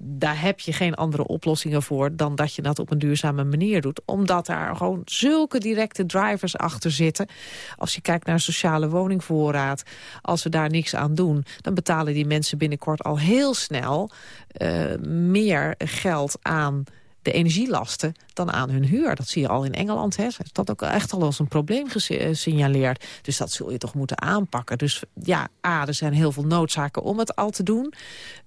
daar heb je geen andere oplossingen voor... dan dat je dat op een duurzame manier doet. Omdat daar gewoon zulke directe drivers achter zitten. Als je kijkt naar sociale woningvoorraad als we daar niks aan doen... dan betalen die mensen binnenkort al heel snel uh, meer geld aan de energielasten dan aan hun huur. Dat zie je al in Engeland. Hè. Dat ook echt al als een probleem gesignaleerd. Dus dat zul je toch moeten aanpakken. Dus ja, A, er zijn heel veel noodzaken om het al te doen.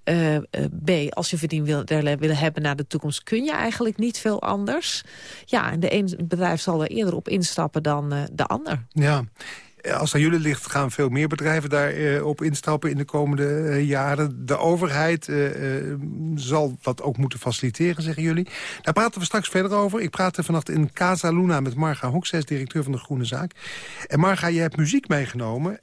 Uh, B, als je verdien wil, willen hebben naar de toekomst... kun je eigenlijk niet veel anders. Ja, en de ene bedrijf zal er eerder op instappen dan de ander. Ja, als aan jullie ligt, gaan veel meer bedrijven daarop eh, op instappen in de komende eh, jaren. De overheid uh, zal dat ook moeten faciliteren, zeggen jullie. Daar praten we straks verder over. Ik praatte vannacht in Casa Luna met Marga Hoekses, directeur van de Groene Zaak. En Marga, je hebt muziek meegenomen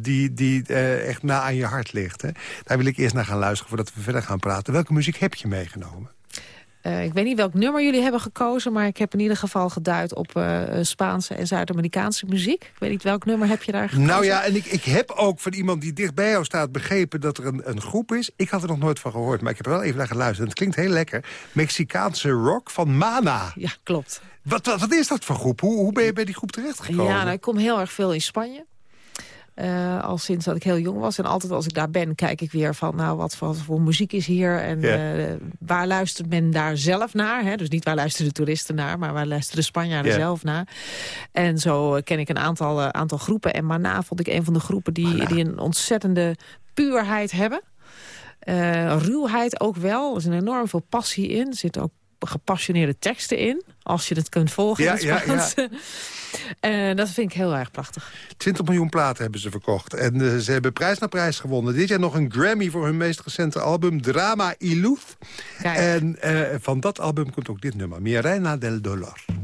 die, die echt na aan je hart ligt. Hè? Daar wil ik eerst naar gaan luisteren voordat we verder gaan praten. Welke muziek heb je meegenomen? Uh, ik weet niet welk nummer jullie hebben gekozen... maar ik heb in ieder geval geduid op uh, Spaanse en Zuid-Amerikaanse muziek. Ik weet niet welk nummer heb je daar gekozen. Nou ja, en ik, ik heb ook van iemand die dicht bij jou staat begrepen... dat er een, een groep is. Ik had er nog nooit van gehoord, maar ik heb er wel even naar geluisterd. Het klinkt heel lekker. Mexicaanse rock van Mana. Ja, klopt. Wat, wat, wat is dat voor groep? Hoe, hoe ben je bij die groep terechtgekomen? Ja, nou, ik kom heel erg veel in Spanje. Uh, al sinds dat ik heel jong was. En altijd als ik daar ben, kijk ik weer van... nou, wat voor, voor muziek is hier en yeah. uh, waar luistert men daar zelf naar? Hè? Dus niet waar luisteren de toeristen naar... maar waar luisteren de Spanjaarden yeah. zelf naar? En zo ken ik een aantal, aantal groepen. En Mana vond ik een van de groepen die, die een ontzettende puurheid hebben. ruwheid ook wel. Er zit enorm veel passie in. Er zit ook gepassioneerde teksten in. Als je het kunt volgen ja, in ja, ja. uh, dat vind ik heel erg prachtig. 20 miljoen platen hebben ze verkocht. En uh, ze hebben prijs na prijs gewonnen. Dit jaar nog een Grammy voor hun meest recente album, Drama Luz. En van dat album komt ook dit nummer, Mi Reina del Dolor.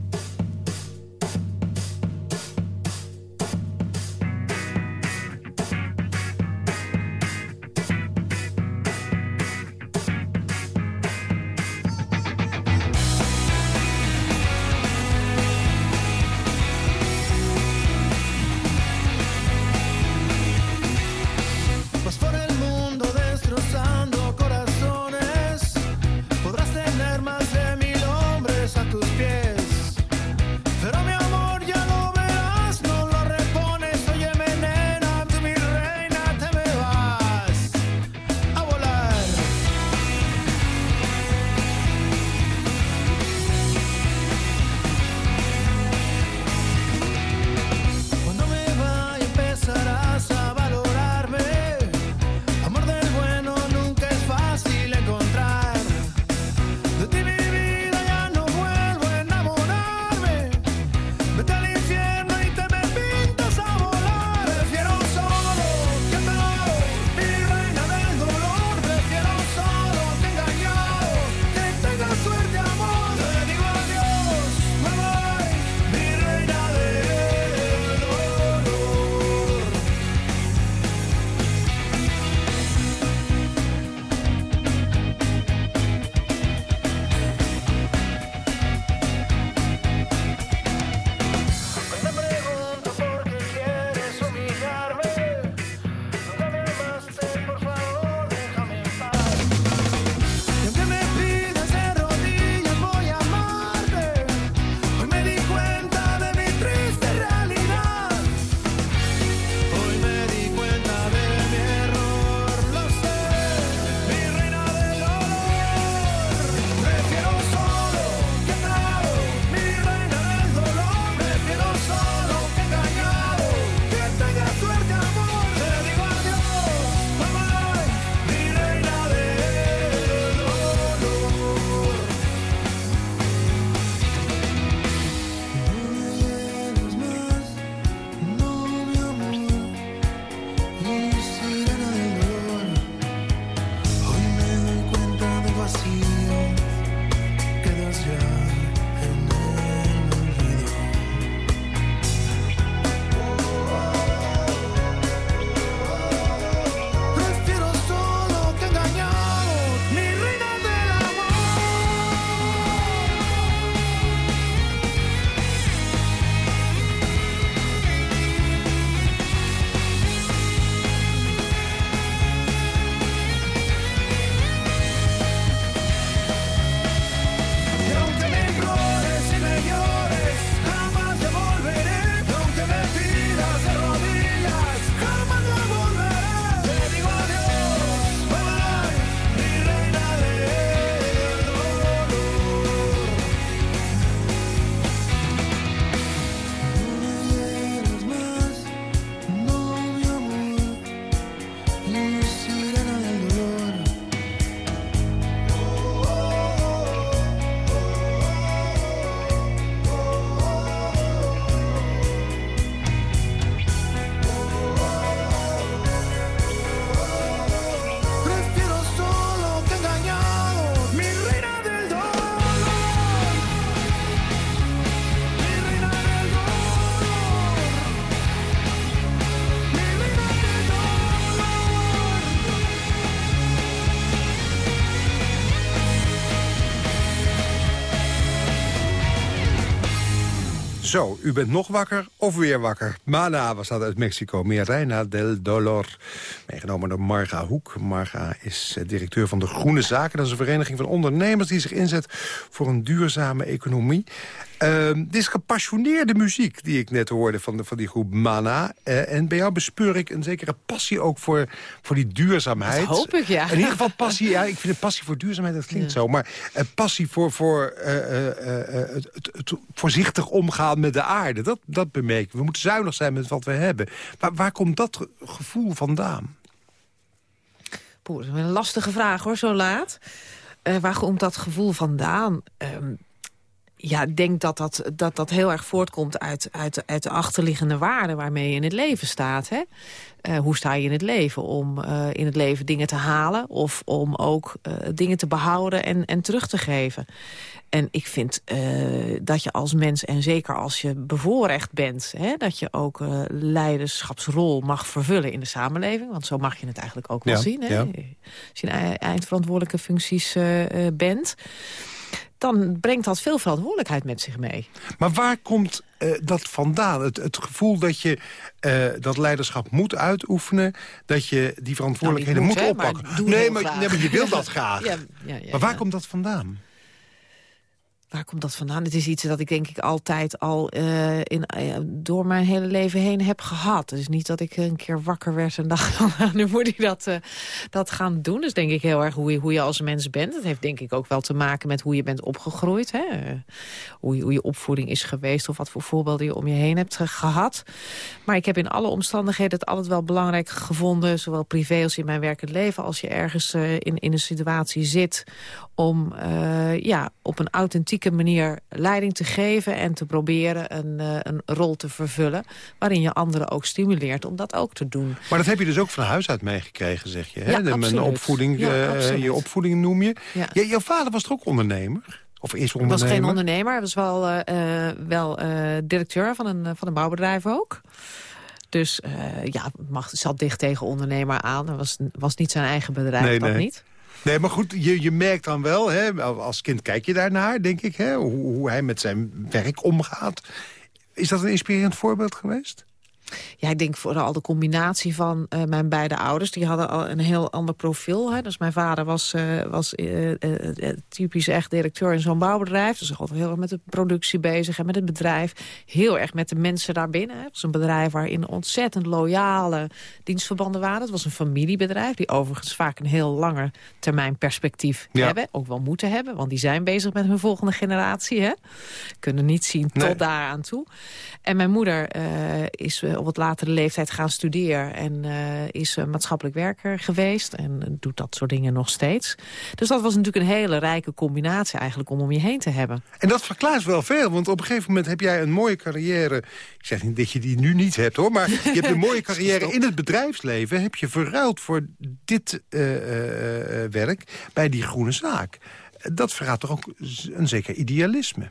Zo, u bent nog wakker of weer wakker. Mana was dat uit Mexico. Mirena del Dolor. Meegenomen door Marga Hoek. Marga is eh, directeur van de Groene Zaken. Dat is een vereniging van ondernemers die zich inzet voor een duurzame economie. Uh, dit is gepassioneerde muziek die ik net hoorde van, de, van die groep Mana. Uh, en bij jou bespeur ik een zekere passie ook voor, voor die duurzaamheid. Dat hoop ik, ja. In ieder geval passie, ja, ik vind een passie voor duurzaamheid, dat klinkt zo. Maar uh, passie voor, voor uh, het, het, het, voorzichtig omgaan met de aarde. Dat, dat bemerk We moeten zuinig zijn met wat we hebben. Maar waar komt dat gevoel vandaan? Poeh, dat is een lastige vraag hoor, zo laat. waar komt dat gevoel vandaan? Um, ja, ik denk dat dat, dat dat heel erg voortkomt uit, uit, uit de achterliggende waarden waarmee je in het leven staat. Hè? Uh, hoe sta je in het leven? Om uh, in het leven dingen te halen of om ook uh, dingen te behouden en, en terug te geven. En ik vind dat je als mens, en zeker als je bevoorrecht bent... Hè, dat je ook leiderschapsrol mag vervullen in de samenleving. Want zo mag je het eigenlijk ook wel ja, zien. Hè? Ja. Als je in eindverantwoordelijke functies bent dan brengt dat veel verantwoordelijkheid met zich mee. Maar waar komt uh, dat vandaan? Het, het gevoel dat je uh, dat leiderschap moet uitoefenen... dat je die verantwoordelijkheden nou, moet, moet oppakken. Maar nee, maar, nee, maar je wil dat graag. ja, ja, maar waar komt dat vandaan? Waar komt dat vandaan? Het is iets dat ik denk ik altijd al uh, in, uh, door mijn hele leven heen heb gehad. Dus niet dat ik een keer wakker werd en dacht, nou, nu moet ik dat, uh, dat gaan doen. Dus denk ik heel erg hoe je, hoe je als mens bent. Dat heeft denk ik ook wel te maken met hoe je bent opgegroeid. Hè? Hoe, je, hoe je opvoeding is geweest of wat voor voorbeelden je om je heen hebt gehad. Maar ik heb in alle omstandigheden het altijd wel belangrijk gevonden... zowel privé als in mijn werkend leven... als je ergens in, in een situatie zit om ja, op een authentieke manier leiding te geven... en te proberen een, uh, een rol te vervullen... waarin je anderen ook stimuleert om dat ook te doen. Maar dat heb je dus ook van huis uit meegekregen, zeg je? Hè? Ja, Een opvoeding, ja, uh, je opvoeding noem je. Ja. Je, jouw vader was toch ook ondernemer? Of is ondernemer? was geen ondernemer. Hij was wel, uh, wel directeur van een, van een bouwbedrijf ook. Dus ja, mag, zat dicht tegen ondernemer aan. Dat was, was niet zijn eigen bedrijf, nee, dat nee. niet. Nee, maar goed, je, je merkt dan wel, hè, als kind kijk je daarnaar, denk ik, hè, hoe, hoe hij met zijn werk omgaat. Is dat een inspirerend voorbeeld geweest? Ja, ik denk vooral de combinatie van uh, mijn beide ouders. Die hadden al een heel ander profiel. Hè. Dus mijn vader was, uh, was uh, typisch echt directeur in zo'n bouwbedrijf. Dus altijd heel erg met de productie bezig en met het bedrijf. Heel erg met de mensen daarbinnen. Het was een bedrijf waarin ontzettend loyale dienstverbanden waren. Het was een familiebedrijf die overigens vaak een heel lange termijn perspectief ja. hebben. Ook wel moeten hebben, want die zijn bezig met hun volgende generatie. Hè. Kunnen niet zien tot nee. daar aan toe. En mijn moeder is op wat latere leeftijd gaan studeren. En uh, is uh, maatschappelijk werker geweest. En doet dat soort dingen nog steeds. Dus dat was natuurlijk een hele rijke combinatie eigenlijk om om je heen te hebben. En dat verklaart wel veel. Want op een gegeven moment heb jij een mooie carrière. Ik zeg niet dat je die nu niet hebt hoor. Maar je hebt een mooie carrière in het bedrijfsleven. Heb je verruild voor dit werk bij die groene zaak. Dat verraadt toch ook een zeker idealisme.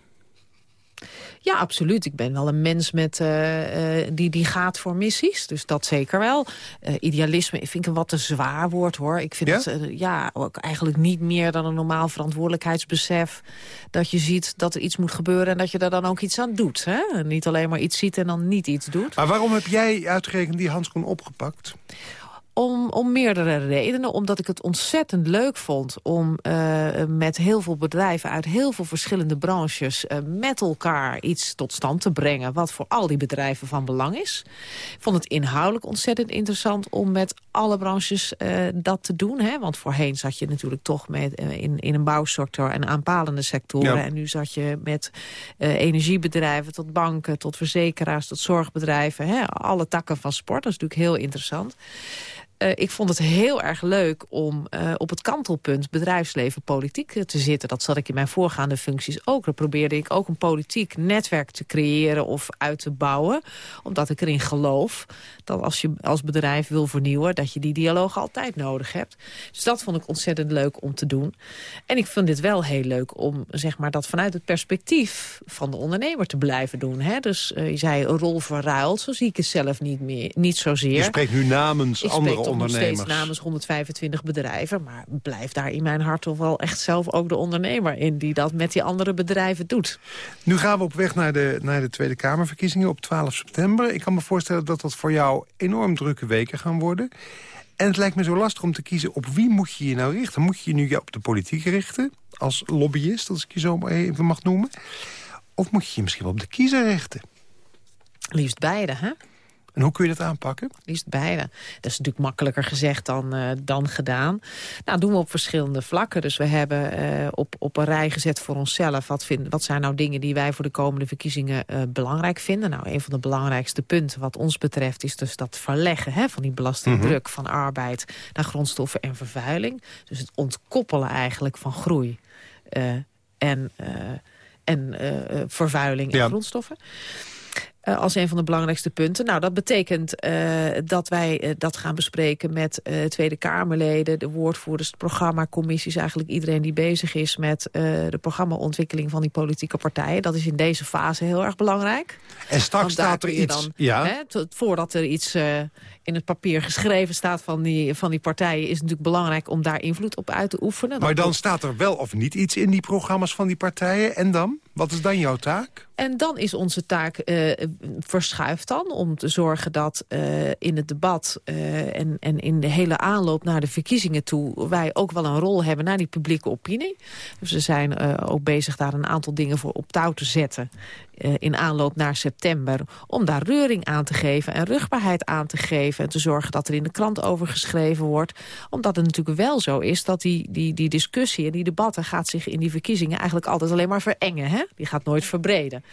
Ja, absoluut. Ik ben wel een mens met, uh, uh, die, die gaat voor missies. Dus dat zeker wel. Uh, idealisme vind ik een wat te zwaar woord, hoor. Ik vind ja? het ja, ook eigenlijk niet meer dan een normaal verantwoordelijkheidsbesef. Dat je ziet dat er iets moet gebeuren en dat je daar dan ook iets aan doet. Hè? Niet alleen maar iets ziet en dan niet iets doet. Maar waarom heb jij uitgerekend die handschoen opgepakt? Om, om meerdere redenen. Omdat ik het ontzettend leuk vond om uh, met heel veel bedrijven uit heel veel verschillende branches uh, met elkaar iets tot stand te brengen wat voor al die bedrijven van belang is. Ik vond het inhoudelijk ontzettend interessant om met alle branches uh, dat te doen. Hè? Want voorheen zat je natuurlijk toch met, in, in een bouwsector en aanpalende sectoren. Ja. En nu zat je met energiebedrijven tot banken, tot verzekeraars, tot zorgbedrijven. Hè? Alle takken van sport. Dat is natuurlijk heel interessant. Uh, ik vond het heel erg leuk om uh, op het kantelpunt bedrijfsleven politiek te zitten. Dat zat ik in mijn voorgaande functies ook. Dan probeerde ik ook een politiek netwerk te creëren of uit te bouwen. Omdat ik erin geloof dat als je als bedrijf wil vernieuwen... dat je die dialoog altijd nodig hebt. Dus dat vond ik ontzettend leuk om te doen. En ik vind dit wel heel leuk om zeg maar, dat vanuit het perspectief van de ondernemer te blijven doen. Hè? Dus uh, je zei een rol verruild, zo zie ik het zelf niet, meer, niet zozeer. Je spreekt nu namens andere ondernemers. nog steeds namens 125 bedrijven. Maar blijf daar in mijn hart toch wel echt zelf ook de ondernemer in... die dat met die andere bedrijven doet. Nu gaan we op weg naar de, naar de Tweede Kamerverkiezingen op 12 september. Ik kan me voorstellen dat dat voor jou enorm drukke weken gaan worden. En het lijkt me zo lastig om te kiezen op wie moet je je nou richten. Moet je je nu op de politiek richten, als lobbyist, als ik je zo maar even mag noemen? Of moet je je misschien wel op de kiezer richten? Liefst beide, hè? En hoe kun je dat aanpakken? Liefst beide. Dat is natuurlijk makkelijker gezegd dan, uh, dan gedaan. Nou, doen we op verschillende vlakken. Dus we hebben uh, op, op een rij gezet voor onszelf. Wat, vind, wat zijn nou dingen die wij voor de komende verkiezingen uh, belangrijk vinden? Nou, een van de belangrijkste punten wat ons betreft... is dus dat verleggen hè, van die belastingdruk mm -hmm. van arbeid... naar grondstoffen en vervuiling. Dus het ontkoppelen eigenlijk van groei en, en vervuiling en ja. grondstoffen. Uh, als een van de belangrijkste punten. Nou, dat betekent uh, dat wij uh, dat gaan bespreken met Tweede Kamerleden... de woordvoerders, de programmacommissies... eigenlijk iedereen die bezig is met de programmaontwikkeling van die politieke partijen. Dat is in deze fase heel erg belangrijk. En straks staat er iets... Dan, ja. hè, tot, voordat er iets in het papier geschreven staat van die, van die partijen... is het natuurlijk belangrijk om daar invloed op uit te oefenen. Maar dan staat er wel of niet iets in die programma's van die partijen. En dan? Wat is dan jouw taak? En dan is onze taak uh, verschuift dan om te zorgen dat uh, in het debat uh, en, en in de hele aanloop naar de verkiezingen toe... wij ook wel een rol hebben naar die publieke opinie. Dus we zijn ook bezig daar een aantal dingen voor op touw te zetten in aanloop naar september... om daar reuring aan te geven en rugbaarheid aan te geven... en te zorgen dat er in de krant over geschreven wordt. Omdat het natuurlijk wel zo is dat die, die, die discussie en die debatten... gaat zich in die verkiezingen eigenlijk altijd alleen maar verengen. Hè? Die gaat nooit verbreden.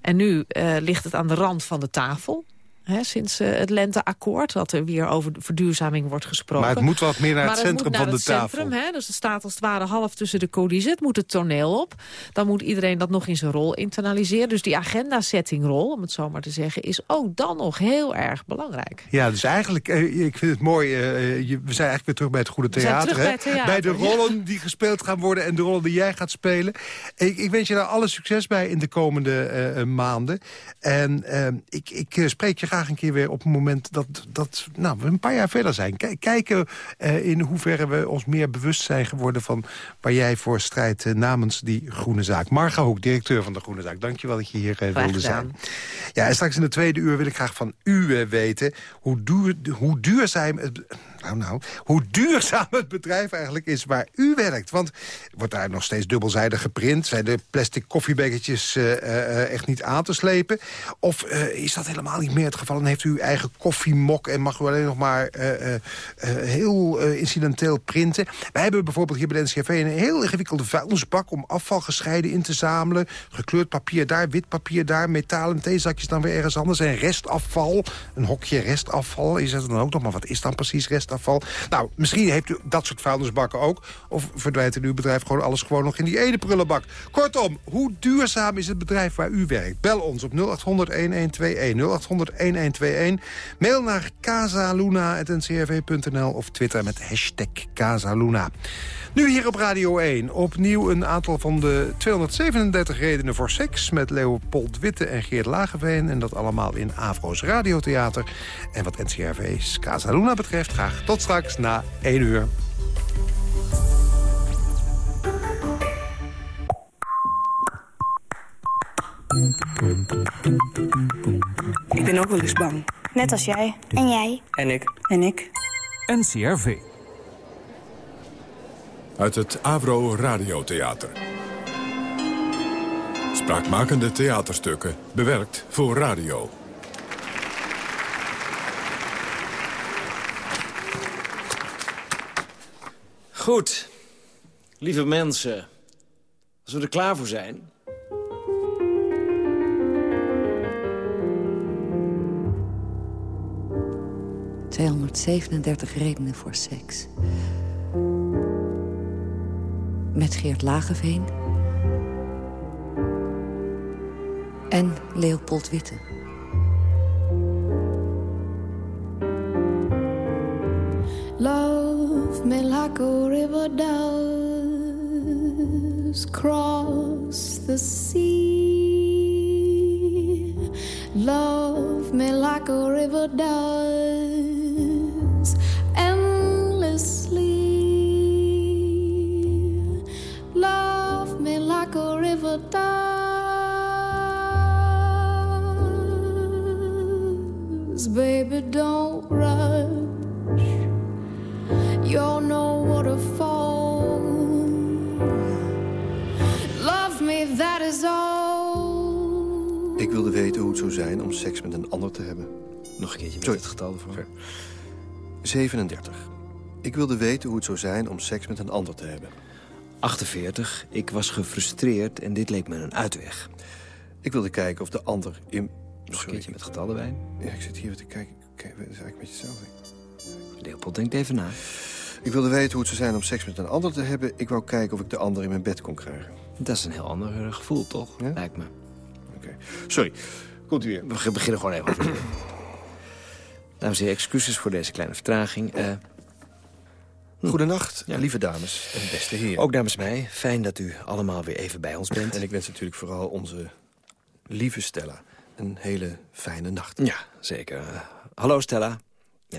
En nu ligt het aan de rand van de tafel. He, sinds uh, het lenteakkoord, dat er weer over verduurzaming wordt gesproken. Maar het moet wat meer naar het centrum van de tafel. Centrum, he, dus het staat als het ware half tussen de coulissen. Het moet het toneel op. Dan moet iedereen dat nog in zijn rol internaliseren. Dus die agenda-settingrol, om het zo maar te zeggen... is ook dan nog heel erg belangrijk. Ja, dus eigenlijk, uh, ik vind het mooi... Je, we zijn eigenlijk weer terug bij het goede theater. Bij, het theater bij, de rollen ja. die gespeeld gaan worden... en de rollen die jij gaat spelen. Ik, ik wens je daar alle succes bij in de komende maanden. En ik, ik spreek je graag een keer weer op een moment dat, dat nou, we een paar jaar verder zijn. Kijk, kijken uh, in hoeverre we ons meer bewust zijn geworden... van waar jij voor strijdt uh, namens die Groene Zaak. Marga Hoek, directeur van de Groene Zaak. Dankjewel dat je hier uh, wilde zijn. Ja, en straks in de tweede uur wil ik graag van u weten... hoe, duur, hoe duurzaam het nou, nou, hoe duurzaam het bedrijf eigenlijk is waar u werkt. Want wordt daar nog steeds dubbelzijdig geprint? Zijn de plastic koffiebekertjes uh, uh, echt niet aan te slepen? Of uh, is dat helemaal niet meer het geval? En heeft u uw eigen koffiemok en mag u alleen nog maar heel incidenteel printen? Wij hebben bijvoorbeeld hier bij de een heel ingewikkelde vuilnisbak... om afval gescheiden in te zamelen. Gekleurd papier daar, wit papier daar, metalen theezakjes dan weer ergens anders. En restafval, een hokje restafval. Je zegt dan ook nog, maar wat is dan precies restafval? Nou, misschien heeft u dat soort vuilnisbakken ook. Of verdwijnt in uw bedrijf gewoon alles gewoon nog in die ene prullenbak. Kortom, hoe duurzaam is het bedrijf waar u werkt? Bel ons op 0800-1121. 0800-1121. Mail naar casaluna.ncrv.nl of twitter met hashtag Casaluna. Nu hier op Radio 1. Opnieuw een aantal van de 237 redenen voor seks... met Leopold Witte en Geert Lageveen. En dat allemaal in Avro's Radiotheater. En wat NCRV's Casaluna betreft, graag tot straks na 1 uur. Ik ben ook wel eens bang. Net als jij. En jij. En ik. En ik. NCRV. Uit het Avro Radiotheater. Spraakmakende theaterstukken, bewerkt voor radio. Goed. Lieve mensen, als we er klaar voor zijn... 237 redenen voor seks. Met Geert Lageveen. En Leopold Witte. A river does cross the sea. Love me like a river does zijn om seks met een ander te hebben. Nog een keertje met Sorry. het getal ervoor. Ver. 37. Ik wilde weten hoe het zou zijn om seks met een ander te hebben. 48. Ik was gefrustreerd en dit leek me een uitweg. Ik wilde kijken of de ander in... Nog een keertje met getal erbij. Ja, ik zit hier weer te kijken. Kijk, het is eigenlijk een beetje hetzelfde. Leopold denkt even na. Ik wilde weten hoe het zou zijn om seks met een ander te hebben. Ik wou kijken of ik de ander in mijn bed kon krijgen. Dat is een heel ander eh, gevoel, toch? Ja? Lijkt me. Oké. Sorry. Komt u weer. We beginnen gewoon even over. Dames en heren, excuses voor deze kleine vertraging. Eh, Goedenacht, Ja. lieve dames en beste heren. ook namens mij, fijn dat u allemaal weer even bij ons bent. En ik wens natuurlijk vooral onze lieve Stella een hele fijne nacht. Ja, zeker. Hallo Stella.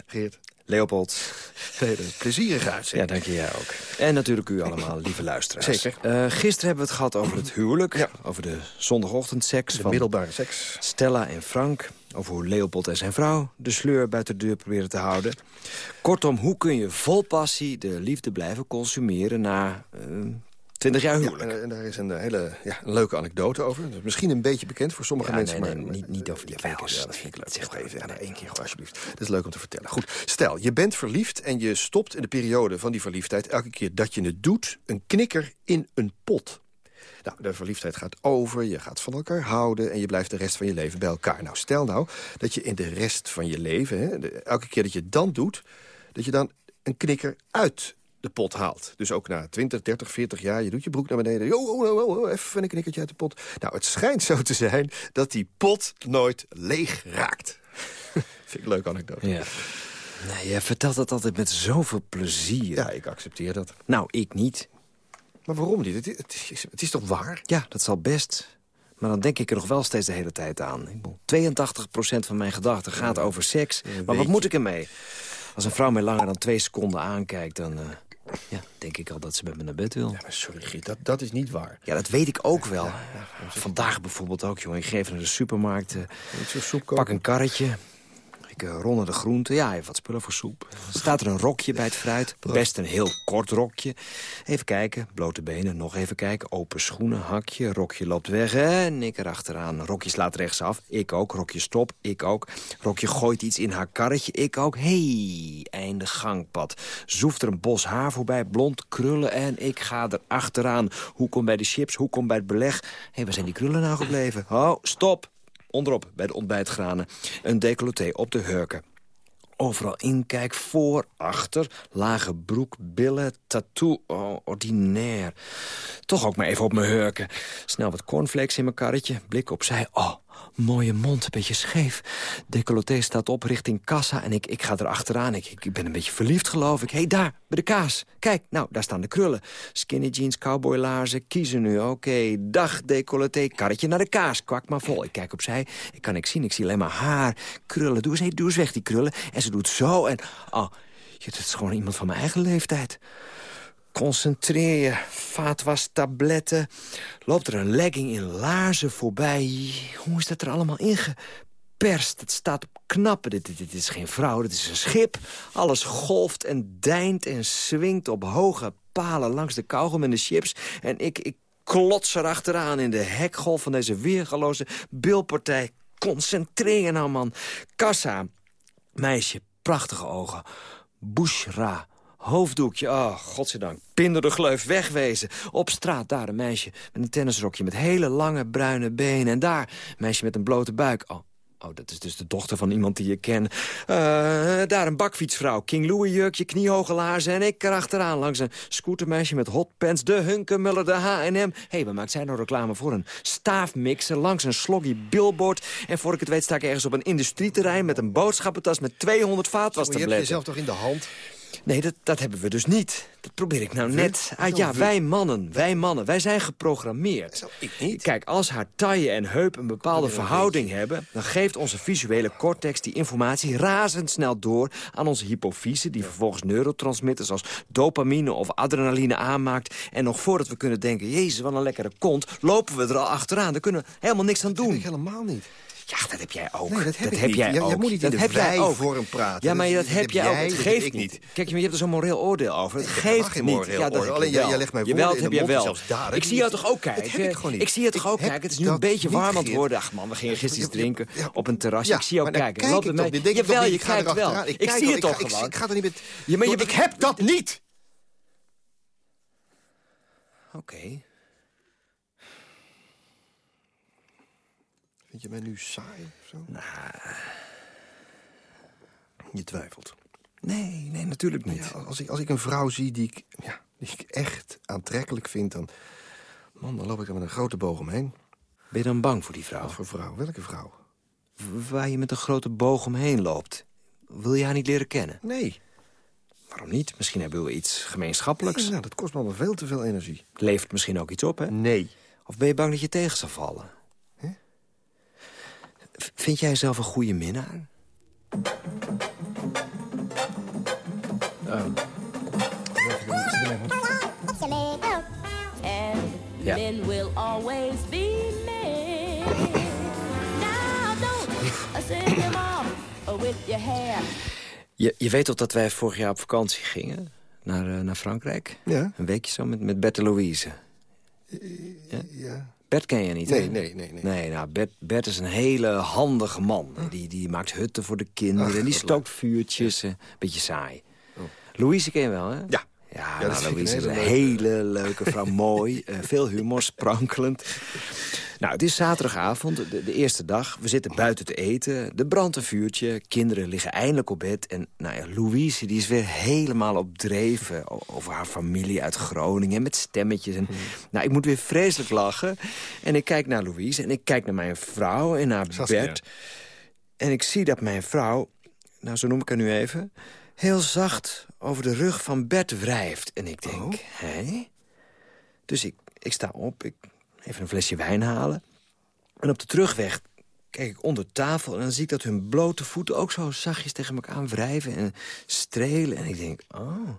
Geert, Leopold. hele plezierige Ja, dank je jij ook. En natuurlijk u allemaal, lieve luisteraars. Zeker. Eh, gisteren hebben we het gehad over het huwelijk. Ja. Over de zondagochtendseks De van middelbare seks. Stella en Frank. Over hoe Leopold en zijn vrouw de sleur buiten de deur proberen te houden. Kortom, hoe kun je vol passie de liefde blijven consumeren na eh, 20 jaar Ja, huwelijk? en, en daar is een eh, hele ja, een leuke anekdote over. Dat is misschien een beetje bekend voor sommige Ja, mensen. nee, maar nee, niet- niet over die Ja. Ja, dat vind ik leuk. Zeg maar even ja, nee, één keer, alsjeblieft. Dat is leuk om te vertellen. Goed, stel, je bent verliefd en je stopt in de periode van die verliefdheid... elke keer dat je het doet, een knikker in een pot. Nou, de verliefdheid gaat over, je gaat van elkaar houden... en je blijft de rest van je leven bij elkaar. Nou, stel nou dat je in de rest van je leven... Hè, de- elke keer dat je het dan doet, dat je dan een knikker uit de pot haalt. Dus ook na 20, 30, 40 jaar, je doet je broek naar beneden... Oh, oh, oh, oh, even een knikkertje uit de pot. Nou, het schijnt zo te zijn dat die pot nooit leeg raakt. Vind ik een leuke anekdote. Ja. Nee, je vertelt dat altijd met zoveel plezier. Ja, ik accepteer dat. Nou, ik niet. Maar waarom niet? Het is, het is, toch waar? Ja, dat zal best. Maar dan denk ik er nog wel steeds de hele tijd aan. Ik bedoel, 82% van mijn gedachten gaat over seks. Maar wat moet ik ermee? Als een vrouw mij langer dan twee seconden aankijkt... dan eh, ja, denk ik al dat ze met me naar bed wil. Ja, maar sorry, Giet, dat, dat is niet waar. Ja, dat weet ik ook wel. Vandaag bijvoorbeeld ook, jongen. Ik geef naar de supermarkt, soep pak een karretje... Ik uh, ronde de groenten. Ja, even wat spullen voor soep. Staat er een rokje bij het fruit. Best een heel kort rokje. Even kijken. Blote benen. Nog even kijken. Open schoenen. Hakje. Rokje loopt weg. En ik erachteraan. Rokje slaat rechtsaf. Ik ook. Rokje stop. Ik ook. Rokje gooit iets in haar karretje. Ik ook. hey, einde gangpad. Zoeft er een bos haar voorbij. Blond krullen. En ik ga er achteraan. Hoe komt bij de chips? Hoe komt bij het beleg? Hé, waar zijn die krullen nou gebleven? Oh, stop. Onderop, bij de ontbijtgranen. Een decolleté op de hurken. Overal inkijk, voor, achter, lage broek, billen, tattoo, oh, ordinair. Toch ook maar even op mijn hurken. Snel wat cornflakes in mijn karretje, blik opzij. Oh, mooie mond, een beetje scheef. Decolleté staat op richting kassa en ik, ik ga er achteraan. Ik, ik ben een beetje verliefd, geloof ik. Hé, hey, daar, bij de kaas. Kijk, nou, daar staan de krullen. Skinny jeans, cowboylaarzen, kiezen nu. Oké, dag, decolleté, karretje naar de kaas. Kwak maar vol. Ik kijk opzij, ik kan niks zien, ik zie alleen maar haar. Krullen, doe eens, hey, doe weg die krullen. En ze doet zo en... Oh, het is gewoon iemand van mijn eigen leeftijd. Concentreer je. Vaatwas, tabletten. Loopt er een legging in laarzen voorbij. Hoe is dat er allemaal ingeperst? Het staat op knappen. Dit, dit, is geen vrouw, dit is een schip. Alles golft en deint en swingt op hoge palen langs de kauwgom en de chips. En ik, ik klots erachteraan in de hekgolf van deze weergaloze bilpartij. Concentreer je nou, man. Kassa. Meisje, prachtige ogen. Bushra. Hoofddoekje, oh, godzijdank. Pinder de gleuf, wegwezen. Op straat, daar een meisje met een tennisrokje... met hele lange bruine benen. En daar, een meisje met een blote buik. Oh, oh dat is dus de dochter van iemand die je kent. Uh, daar een bakfietsvrouw, King Louis jurkje, kniehoge laarzen... en ik erachteraan langs een scootermeisje met hotpants... de Hunkemuller, de H&M. Hé, hey, waar maakt zij nou reclame voor? Een staafmixer langs een sloggy billboard... en voor ik het weet sta ik ergens op een industrieterrein... met een boodschappentas met 200 vaatwastabletten. Je hebt jezelf toch in de hand? Nee, dat, dat hebben we dus niet. Dat probeer ik nou net. Ah, ja, wij mannen, wij mannen, wij zijn geprogrammeerd. Zo, ik niet. Kijk, als haar taille en heup een bepaalde verhouding hebben... dan geeft onze visuele cortex die informatie razendsnel door... aan onze hypofyse, die vervolgens neurotransmitters als dopamine of adrenaline aanmaakt. En nog voordat we kunnen denken, jezus, wat een lekkere kont... lopen we er al achteraan. Daar kunnen we helemaal niks aan doen. helemaal niet. Ja, dat heb jij ook. Nee, dat heb ik heb niet. jij ook. moet niet dat heb jij ook. wij-vorm praten. Ja, maar Dat- dat, heb jij ook. dat geeft ik niet. Kijk, maar je hebt er zo'n moreel oordeel over. Het geeft geen niet. moreel ja, dat Alleen jij- legt mij woorden in heb de je wel. Ik zie jou toch ook kijken? ik zie je toch ook kijken? Het is nu een beetje warm aan het worden. Ach man, we gingen gisteren drinken op een terras. Ik zie jou kijken. kijk Loop. Denk ik Jawel, je kijkt wel. Ik zie het toch gewoon. Ik ga er niet met... Ik heb dat niet! Oké. Vind je mij nu saai of zo? Je twijfelt. Nee, nee, natuurlijk niet. Ja, als, ik, als ik een vrouw zie die ik, ja, die ik echt aantrekkelijk vind... dan, man, dan loop ik er met een grote boog omheen. Ben je dan bang voor die vrouw? Wat voor vrouw? Welke vrouw? W- Waar je met een grote boog omheen loopt. Wil je haar niet leren kennen? Nee. Waarom niet? Misschien hebben we iets gemeenschappelijks. Nee, nou, dat kost me allemaal veel te veel energie. Levert misschien ook iets op, hè? Nee. Of ben je bang dat je tegen zal vallen? Vind jij zelf een goede minnaar? And Ja. men will always be men. Now don't send them off with your hair. Je, je weet toch dat wij vorig jaar op vakantie gingen? Naar, eh, naar Frankrijk? Ja? Een weekje zo met, met Bert en Louise. Ja. Bert ken je niet, Nee, nee, nee, nee. Nee, nou, Bert, Bert is een hele handige man. Die, die maakt hutten voor de kinderen. Ach, en die stookt vuurtjes. eh, beetje saai. Louise ken je wel, hè? Ja. Ja, nou, Louise is een een hele hele leuke vrouw. Mooi, eh, veel humor, sprankelend. Nou, het is zaterdagavond, de, de eerste dag. We zitten buiten te eten. Er brandt een vuurtje. Kinderen liggen eindelijk op bed. En nou ja, Louise die is weer helemaal op dreven over haar familie uit Groningen. Met stemmetjes. En, Nou, ik moet weer vreselijk lachen. En ik kijk naar Louise en ik kijk naar mijn vrouw en naar. Bert. En ik zie dat mijn vrouw, nou zo noem ik haar nu even... heel zacht over de rug van Bert wrijft. En ik denk, hé? Dus ik, ik sta op, ik even een flesje wijn halen. En op de terugweg kijk ik onder tafel... en dan zie ik dat hun blote voeten ook zo zachtjes tegen elkaar aan wrijven... en strelen. En ik denk, oh...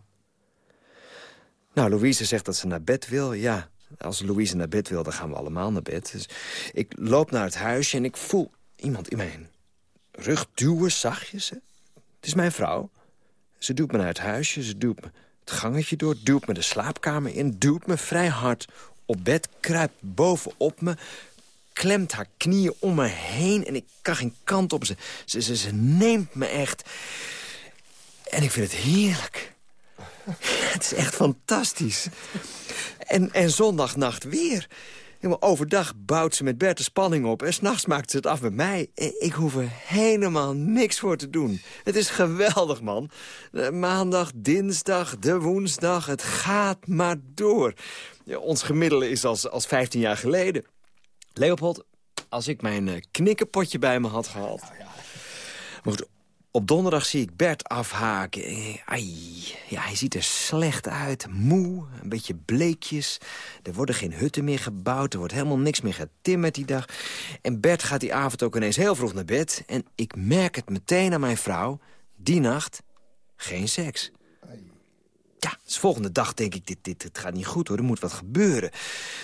Nou, Louise zegt dat ze naar bed wil. Ja, als Louise naar bed wil, dan gaan we allemaal naar bed. Dus ik loop naar het huisje en ik voel iemand in mijn rug duwen, zachtjes. Hè. Het is mijn vrouw. Ze duwt me naar het huisje, ze duwt me het gangetje door... duwt me de slaapkamer in, duwt me vrij hard op bed... kruipt bovenop me, klemt haar knieën om me heen... en ik kan geen kant op. Ze, ze, ze, ze neemt me echt. En ik vind het heerlijk. Het is echt fantastisch. En, en zondagnacht weer. Overdag bouwt ze met Bert de spanning op... en s'nachts maakt ze het af met mij. Ik hoef er helemaal niks voor te doen. Het is geweldig, man. Eh, Maandag, dinsdag, de woensdag, het gaat maar door. Ja, ons gemiddelde is als, als 15 jaar geleden. Leopold, als ik mijn eh, knikkenpotje bij me had gehad... Maar goed, op donderdag zie ik Bert afhaken. Ai, ja, hij ziet er slecht uit, moe, een beetje bleekjes. Er worden geen hutten meer gebouwd, er wordt helemaal niks meer getimmerd die dag. En Bert gaat die avond ook ineens heel vroeg naar bed. En ik merk het meteen aan mijn vrouw. Die nacht, geen seks. Ja, dus volgende dag denk ik, dit, dit, dit gaat niet goed hoor, er moet wat gebeuren.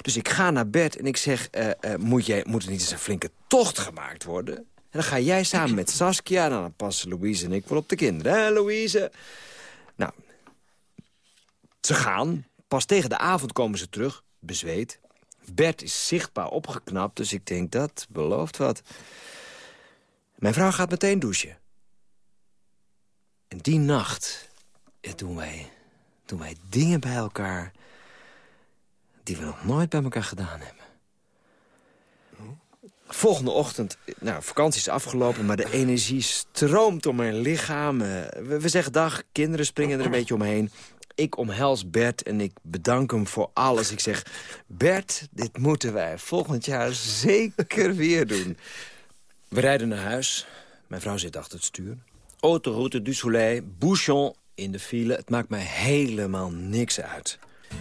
Dus ik ga naar bed en ik zeg, eh, eh, moet, jij, moet er niet eens een flinke tocht gemaakt worden? En dan ga jij samen met Saskia, en dan passen Louise en ik wel op de kinderen. Hè, Louise? Nou, ze gaan. Pas tegen de avond komen ze terug, bezweet. Bert is zichtbaar opgeknapt, dus ik denk, dat belooft wat. Mijn vrouw gaat meteen douchen. En die nacht eh, doen wij, doen wij dingen bij elkaar... die we nog nooit bij elkaar gedaan hebben. Volgende ochtend, nou, vakantie is afgelopen... maar de energie stroomt door mijn lichaam. Eh, We, we zeggen dag, kinderen springen er een beetje omheen. Ik omhels Bert en ik bedank hem voor alles. Ik zeg, Bert, dit moeten wij volgend jaar zeker weer doen. We rijden naar huis. Mijn vrouw zit achter het stuur. Autoroute du Soleil, bouchon in de file. Het maakt mij helemaal niks uit.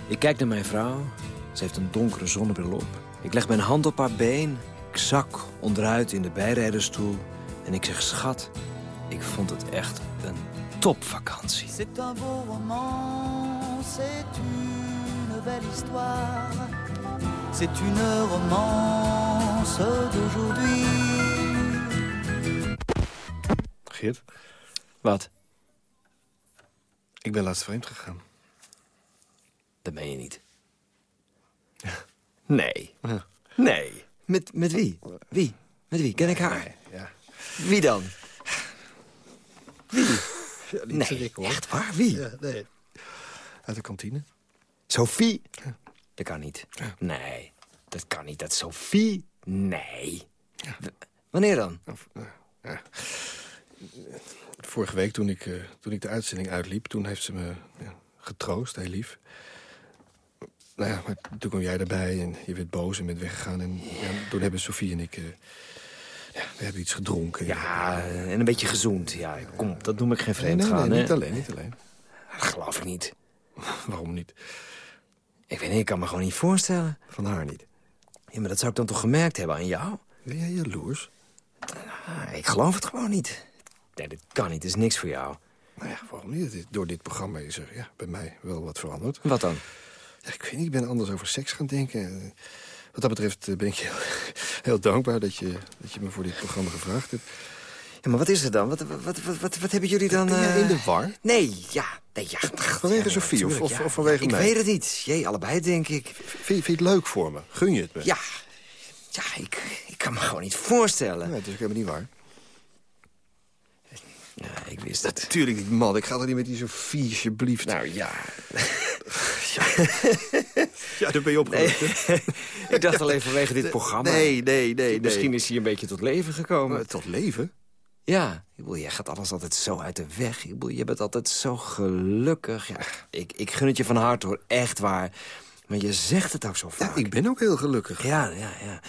Ik kijk naar mijn vrouw. Ze heeft een donkere zonnebril op. Ik leg mijn hand op haar been. Ik zak onderuit in de bijrijderstoel. En ik zeg, schat, ik vond het echt een topvakantie. C'est un beau roman, c'est une belle histoire. C'est une romance d'aujourd'hui. Geert, Wat? Ik ben laatst vreemd gegaan. Dat meen je niet. Nee. Nee. Met, met wie? Wie? Met wie? Ken ik haar? Ja. Wie dan? Wie? Ja, niet Nee, hoor. echt waar? Wie? Ja, nee. Uit de kantine. Sophie? Dat kan niet. Nee, dat kan niet. Dat Sophie? Nee. Wanneer dan? Of, eh, ja. Vorige week, toen ik, eh, toen ik de uitzending uitliep... toen heeft ze me ja, getroost, heel lief. Nou ja, maar toen kwam jij erbij en je werd boos en bent weggegaan. En ja, toen hebben Sofie en ik... eh, ja, we hebben iets gedronken. Ja, en een beetje gezoend. Ja, kom, dat noem ik geen vreemd nee, gaan. nee, niet alleen, niet alleen. Dat geloof ik niet. Waarom niet? Ik weet niet, ik kan me gewoon niet voorstellen. Van haar niet. Ja, maar dat zou ik dan toch gemerkt hebben aan jou? Ben jij jaloers? Ah, ik geloof het gewoon niet. Nee, dit kan niet. Het is niks voor jou. Nou ja, waarom niet? Dit- Door dit programma is er ja, bij mij wel wat veranderd. Wat dan? Ja, ik weet niet, ik ben anders over seks gaan denken. Wat dat betreft eh, ben ik heel, heel dankbaar dat je, dat je me voor dit programma gevraagd hebt. Ja, maar wat is er dan? Wat, wat, wat, wat, hebben jullie dan... Eh, in de war? Nee, ja. Nee, ja. Vanwege Ja, Sophie of, of, vanwege Ik mij? weet het niet. Jee, allebei denk ik. Vind, je- vind je het leuk voor me? Gun je het me? Ja. Ja, ik, ik kan me gewoon niet voorstellen. Nee, dat is ook helemaal niet waar. Ja, ik wist het. Tuurlijk niet, man. Ik ga er niet met die Sophie, alsjeblieft. Nou ja. ja, daar ben je opgelucht, ik dacht alleen vanwege dit programma. Nee, nee, nee, nee. Misschien is hij een beetje tot leven gekomen. Tot leven? Ja, ik bedoel, jij gaat alles altijd zo uit de weg. Ik bedoel, je bent altijd zo gelukkig. Ja, ik, ik gun het je van harte hoor, echt waar. Maar je zegt het ook zo Ja, vaak. ik ben ook heel gelukkig. Ja, ja, ja.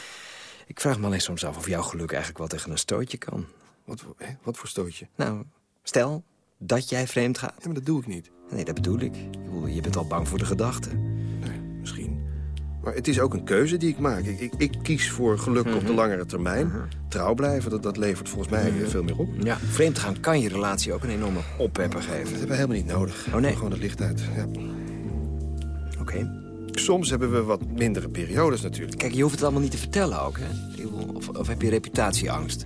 Ik vraag me alleen soms af of jouw geluk eigenlijk wel tegen een stootje kan. Wat, hè? Wat voor stootje? Nou, stel dat jij vreemd gaat. Ja, maar dat doe ik niet. Nee, dat bedoel ik. Je bent al bang voor de gedachte. Nee, misschien. Maar het is ook een keuze die ik maak. Ik, ik, ik kies voor geluk op Mhm. de langere termijn. Trouw blijven, dat, dat levert volgens mij Mhm. veel meer op. Ja, vreemd gaan kan je relatie ook een enorme oppepper geven. Dat hebben we helemaal niet nodig. Oh, nee? Gewoon het licht uit. Ja. Oké. Soms hebben we wat mindere periodes natuurlijk. Kijk, je hoeft het allemaal niet te vertellen ook, hè? Of heb je reputatieangst?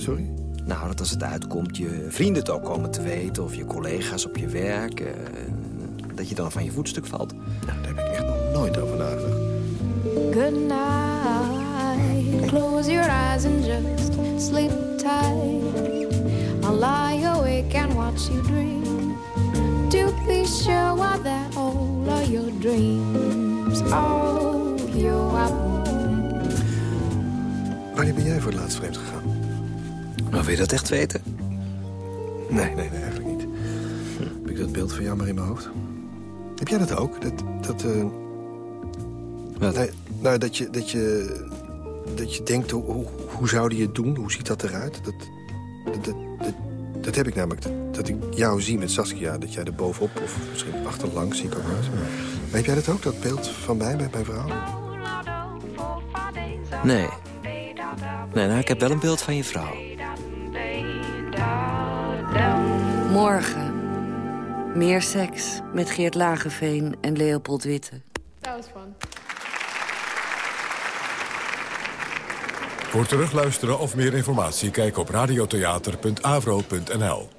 Sorry? Nou, dat als het uitkomt, je vrienden het ook komen te weten... of je collega's op je werk, eh, dat je dan van je voetstuk valt. Nou, daar heb ik echt nog nooit over nagedacht. Good night. Close your eyes and just sleep tight. I'll lie awake and watch you dream. To be sure why that all are your dreams. Oh, you are. Wanneer ben jij voor het laatst vreemd gegaan? Maar wil je dat echt weten? Nee, nee, nee, eigenlijk niet. Heb ik dat beeld van jou maar in mijn hoofd? Heb jij dat ook? Dat, dat, eh, Wat? Nee, nou, dat je, dat je, dat je denkt, hoe, hoe, zou die het doen? Hoe ziet dat eruit? Dat, dat, dat, dat, dat heb ik namelijk. Dat, dat ik jou zie met Saskia. Dat jij er bovenop of misschien achterlangs zie ik ook wel eens. Maar heb jij dat ook, dat beeld van mij bij mijn vrouw? Nee. Nee, nou, ik heb wel een beeld van je vrouw. Morgen. Meer seks met Geert Lageveen en Leopold Witte. That was fun. Voor terugluisteren of meer informatie kijk op radiotheater.avro.nl.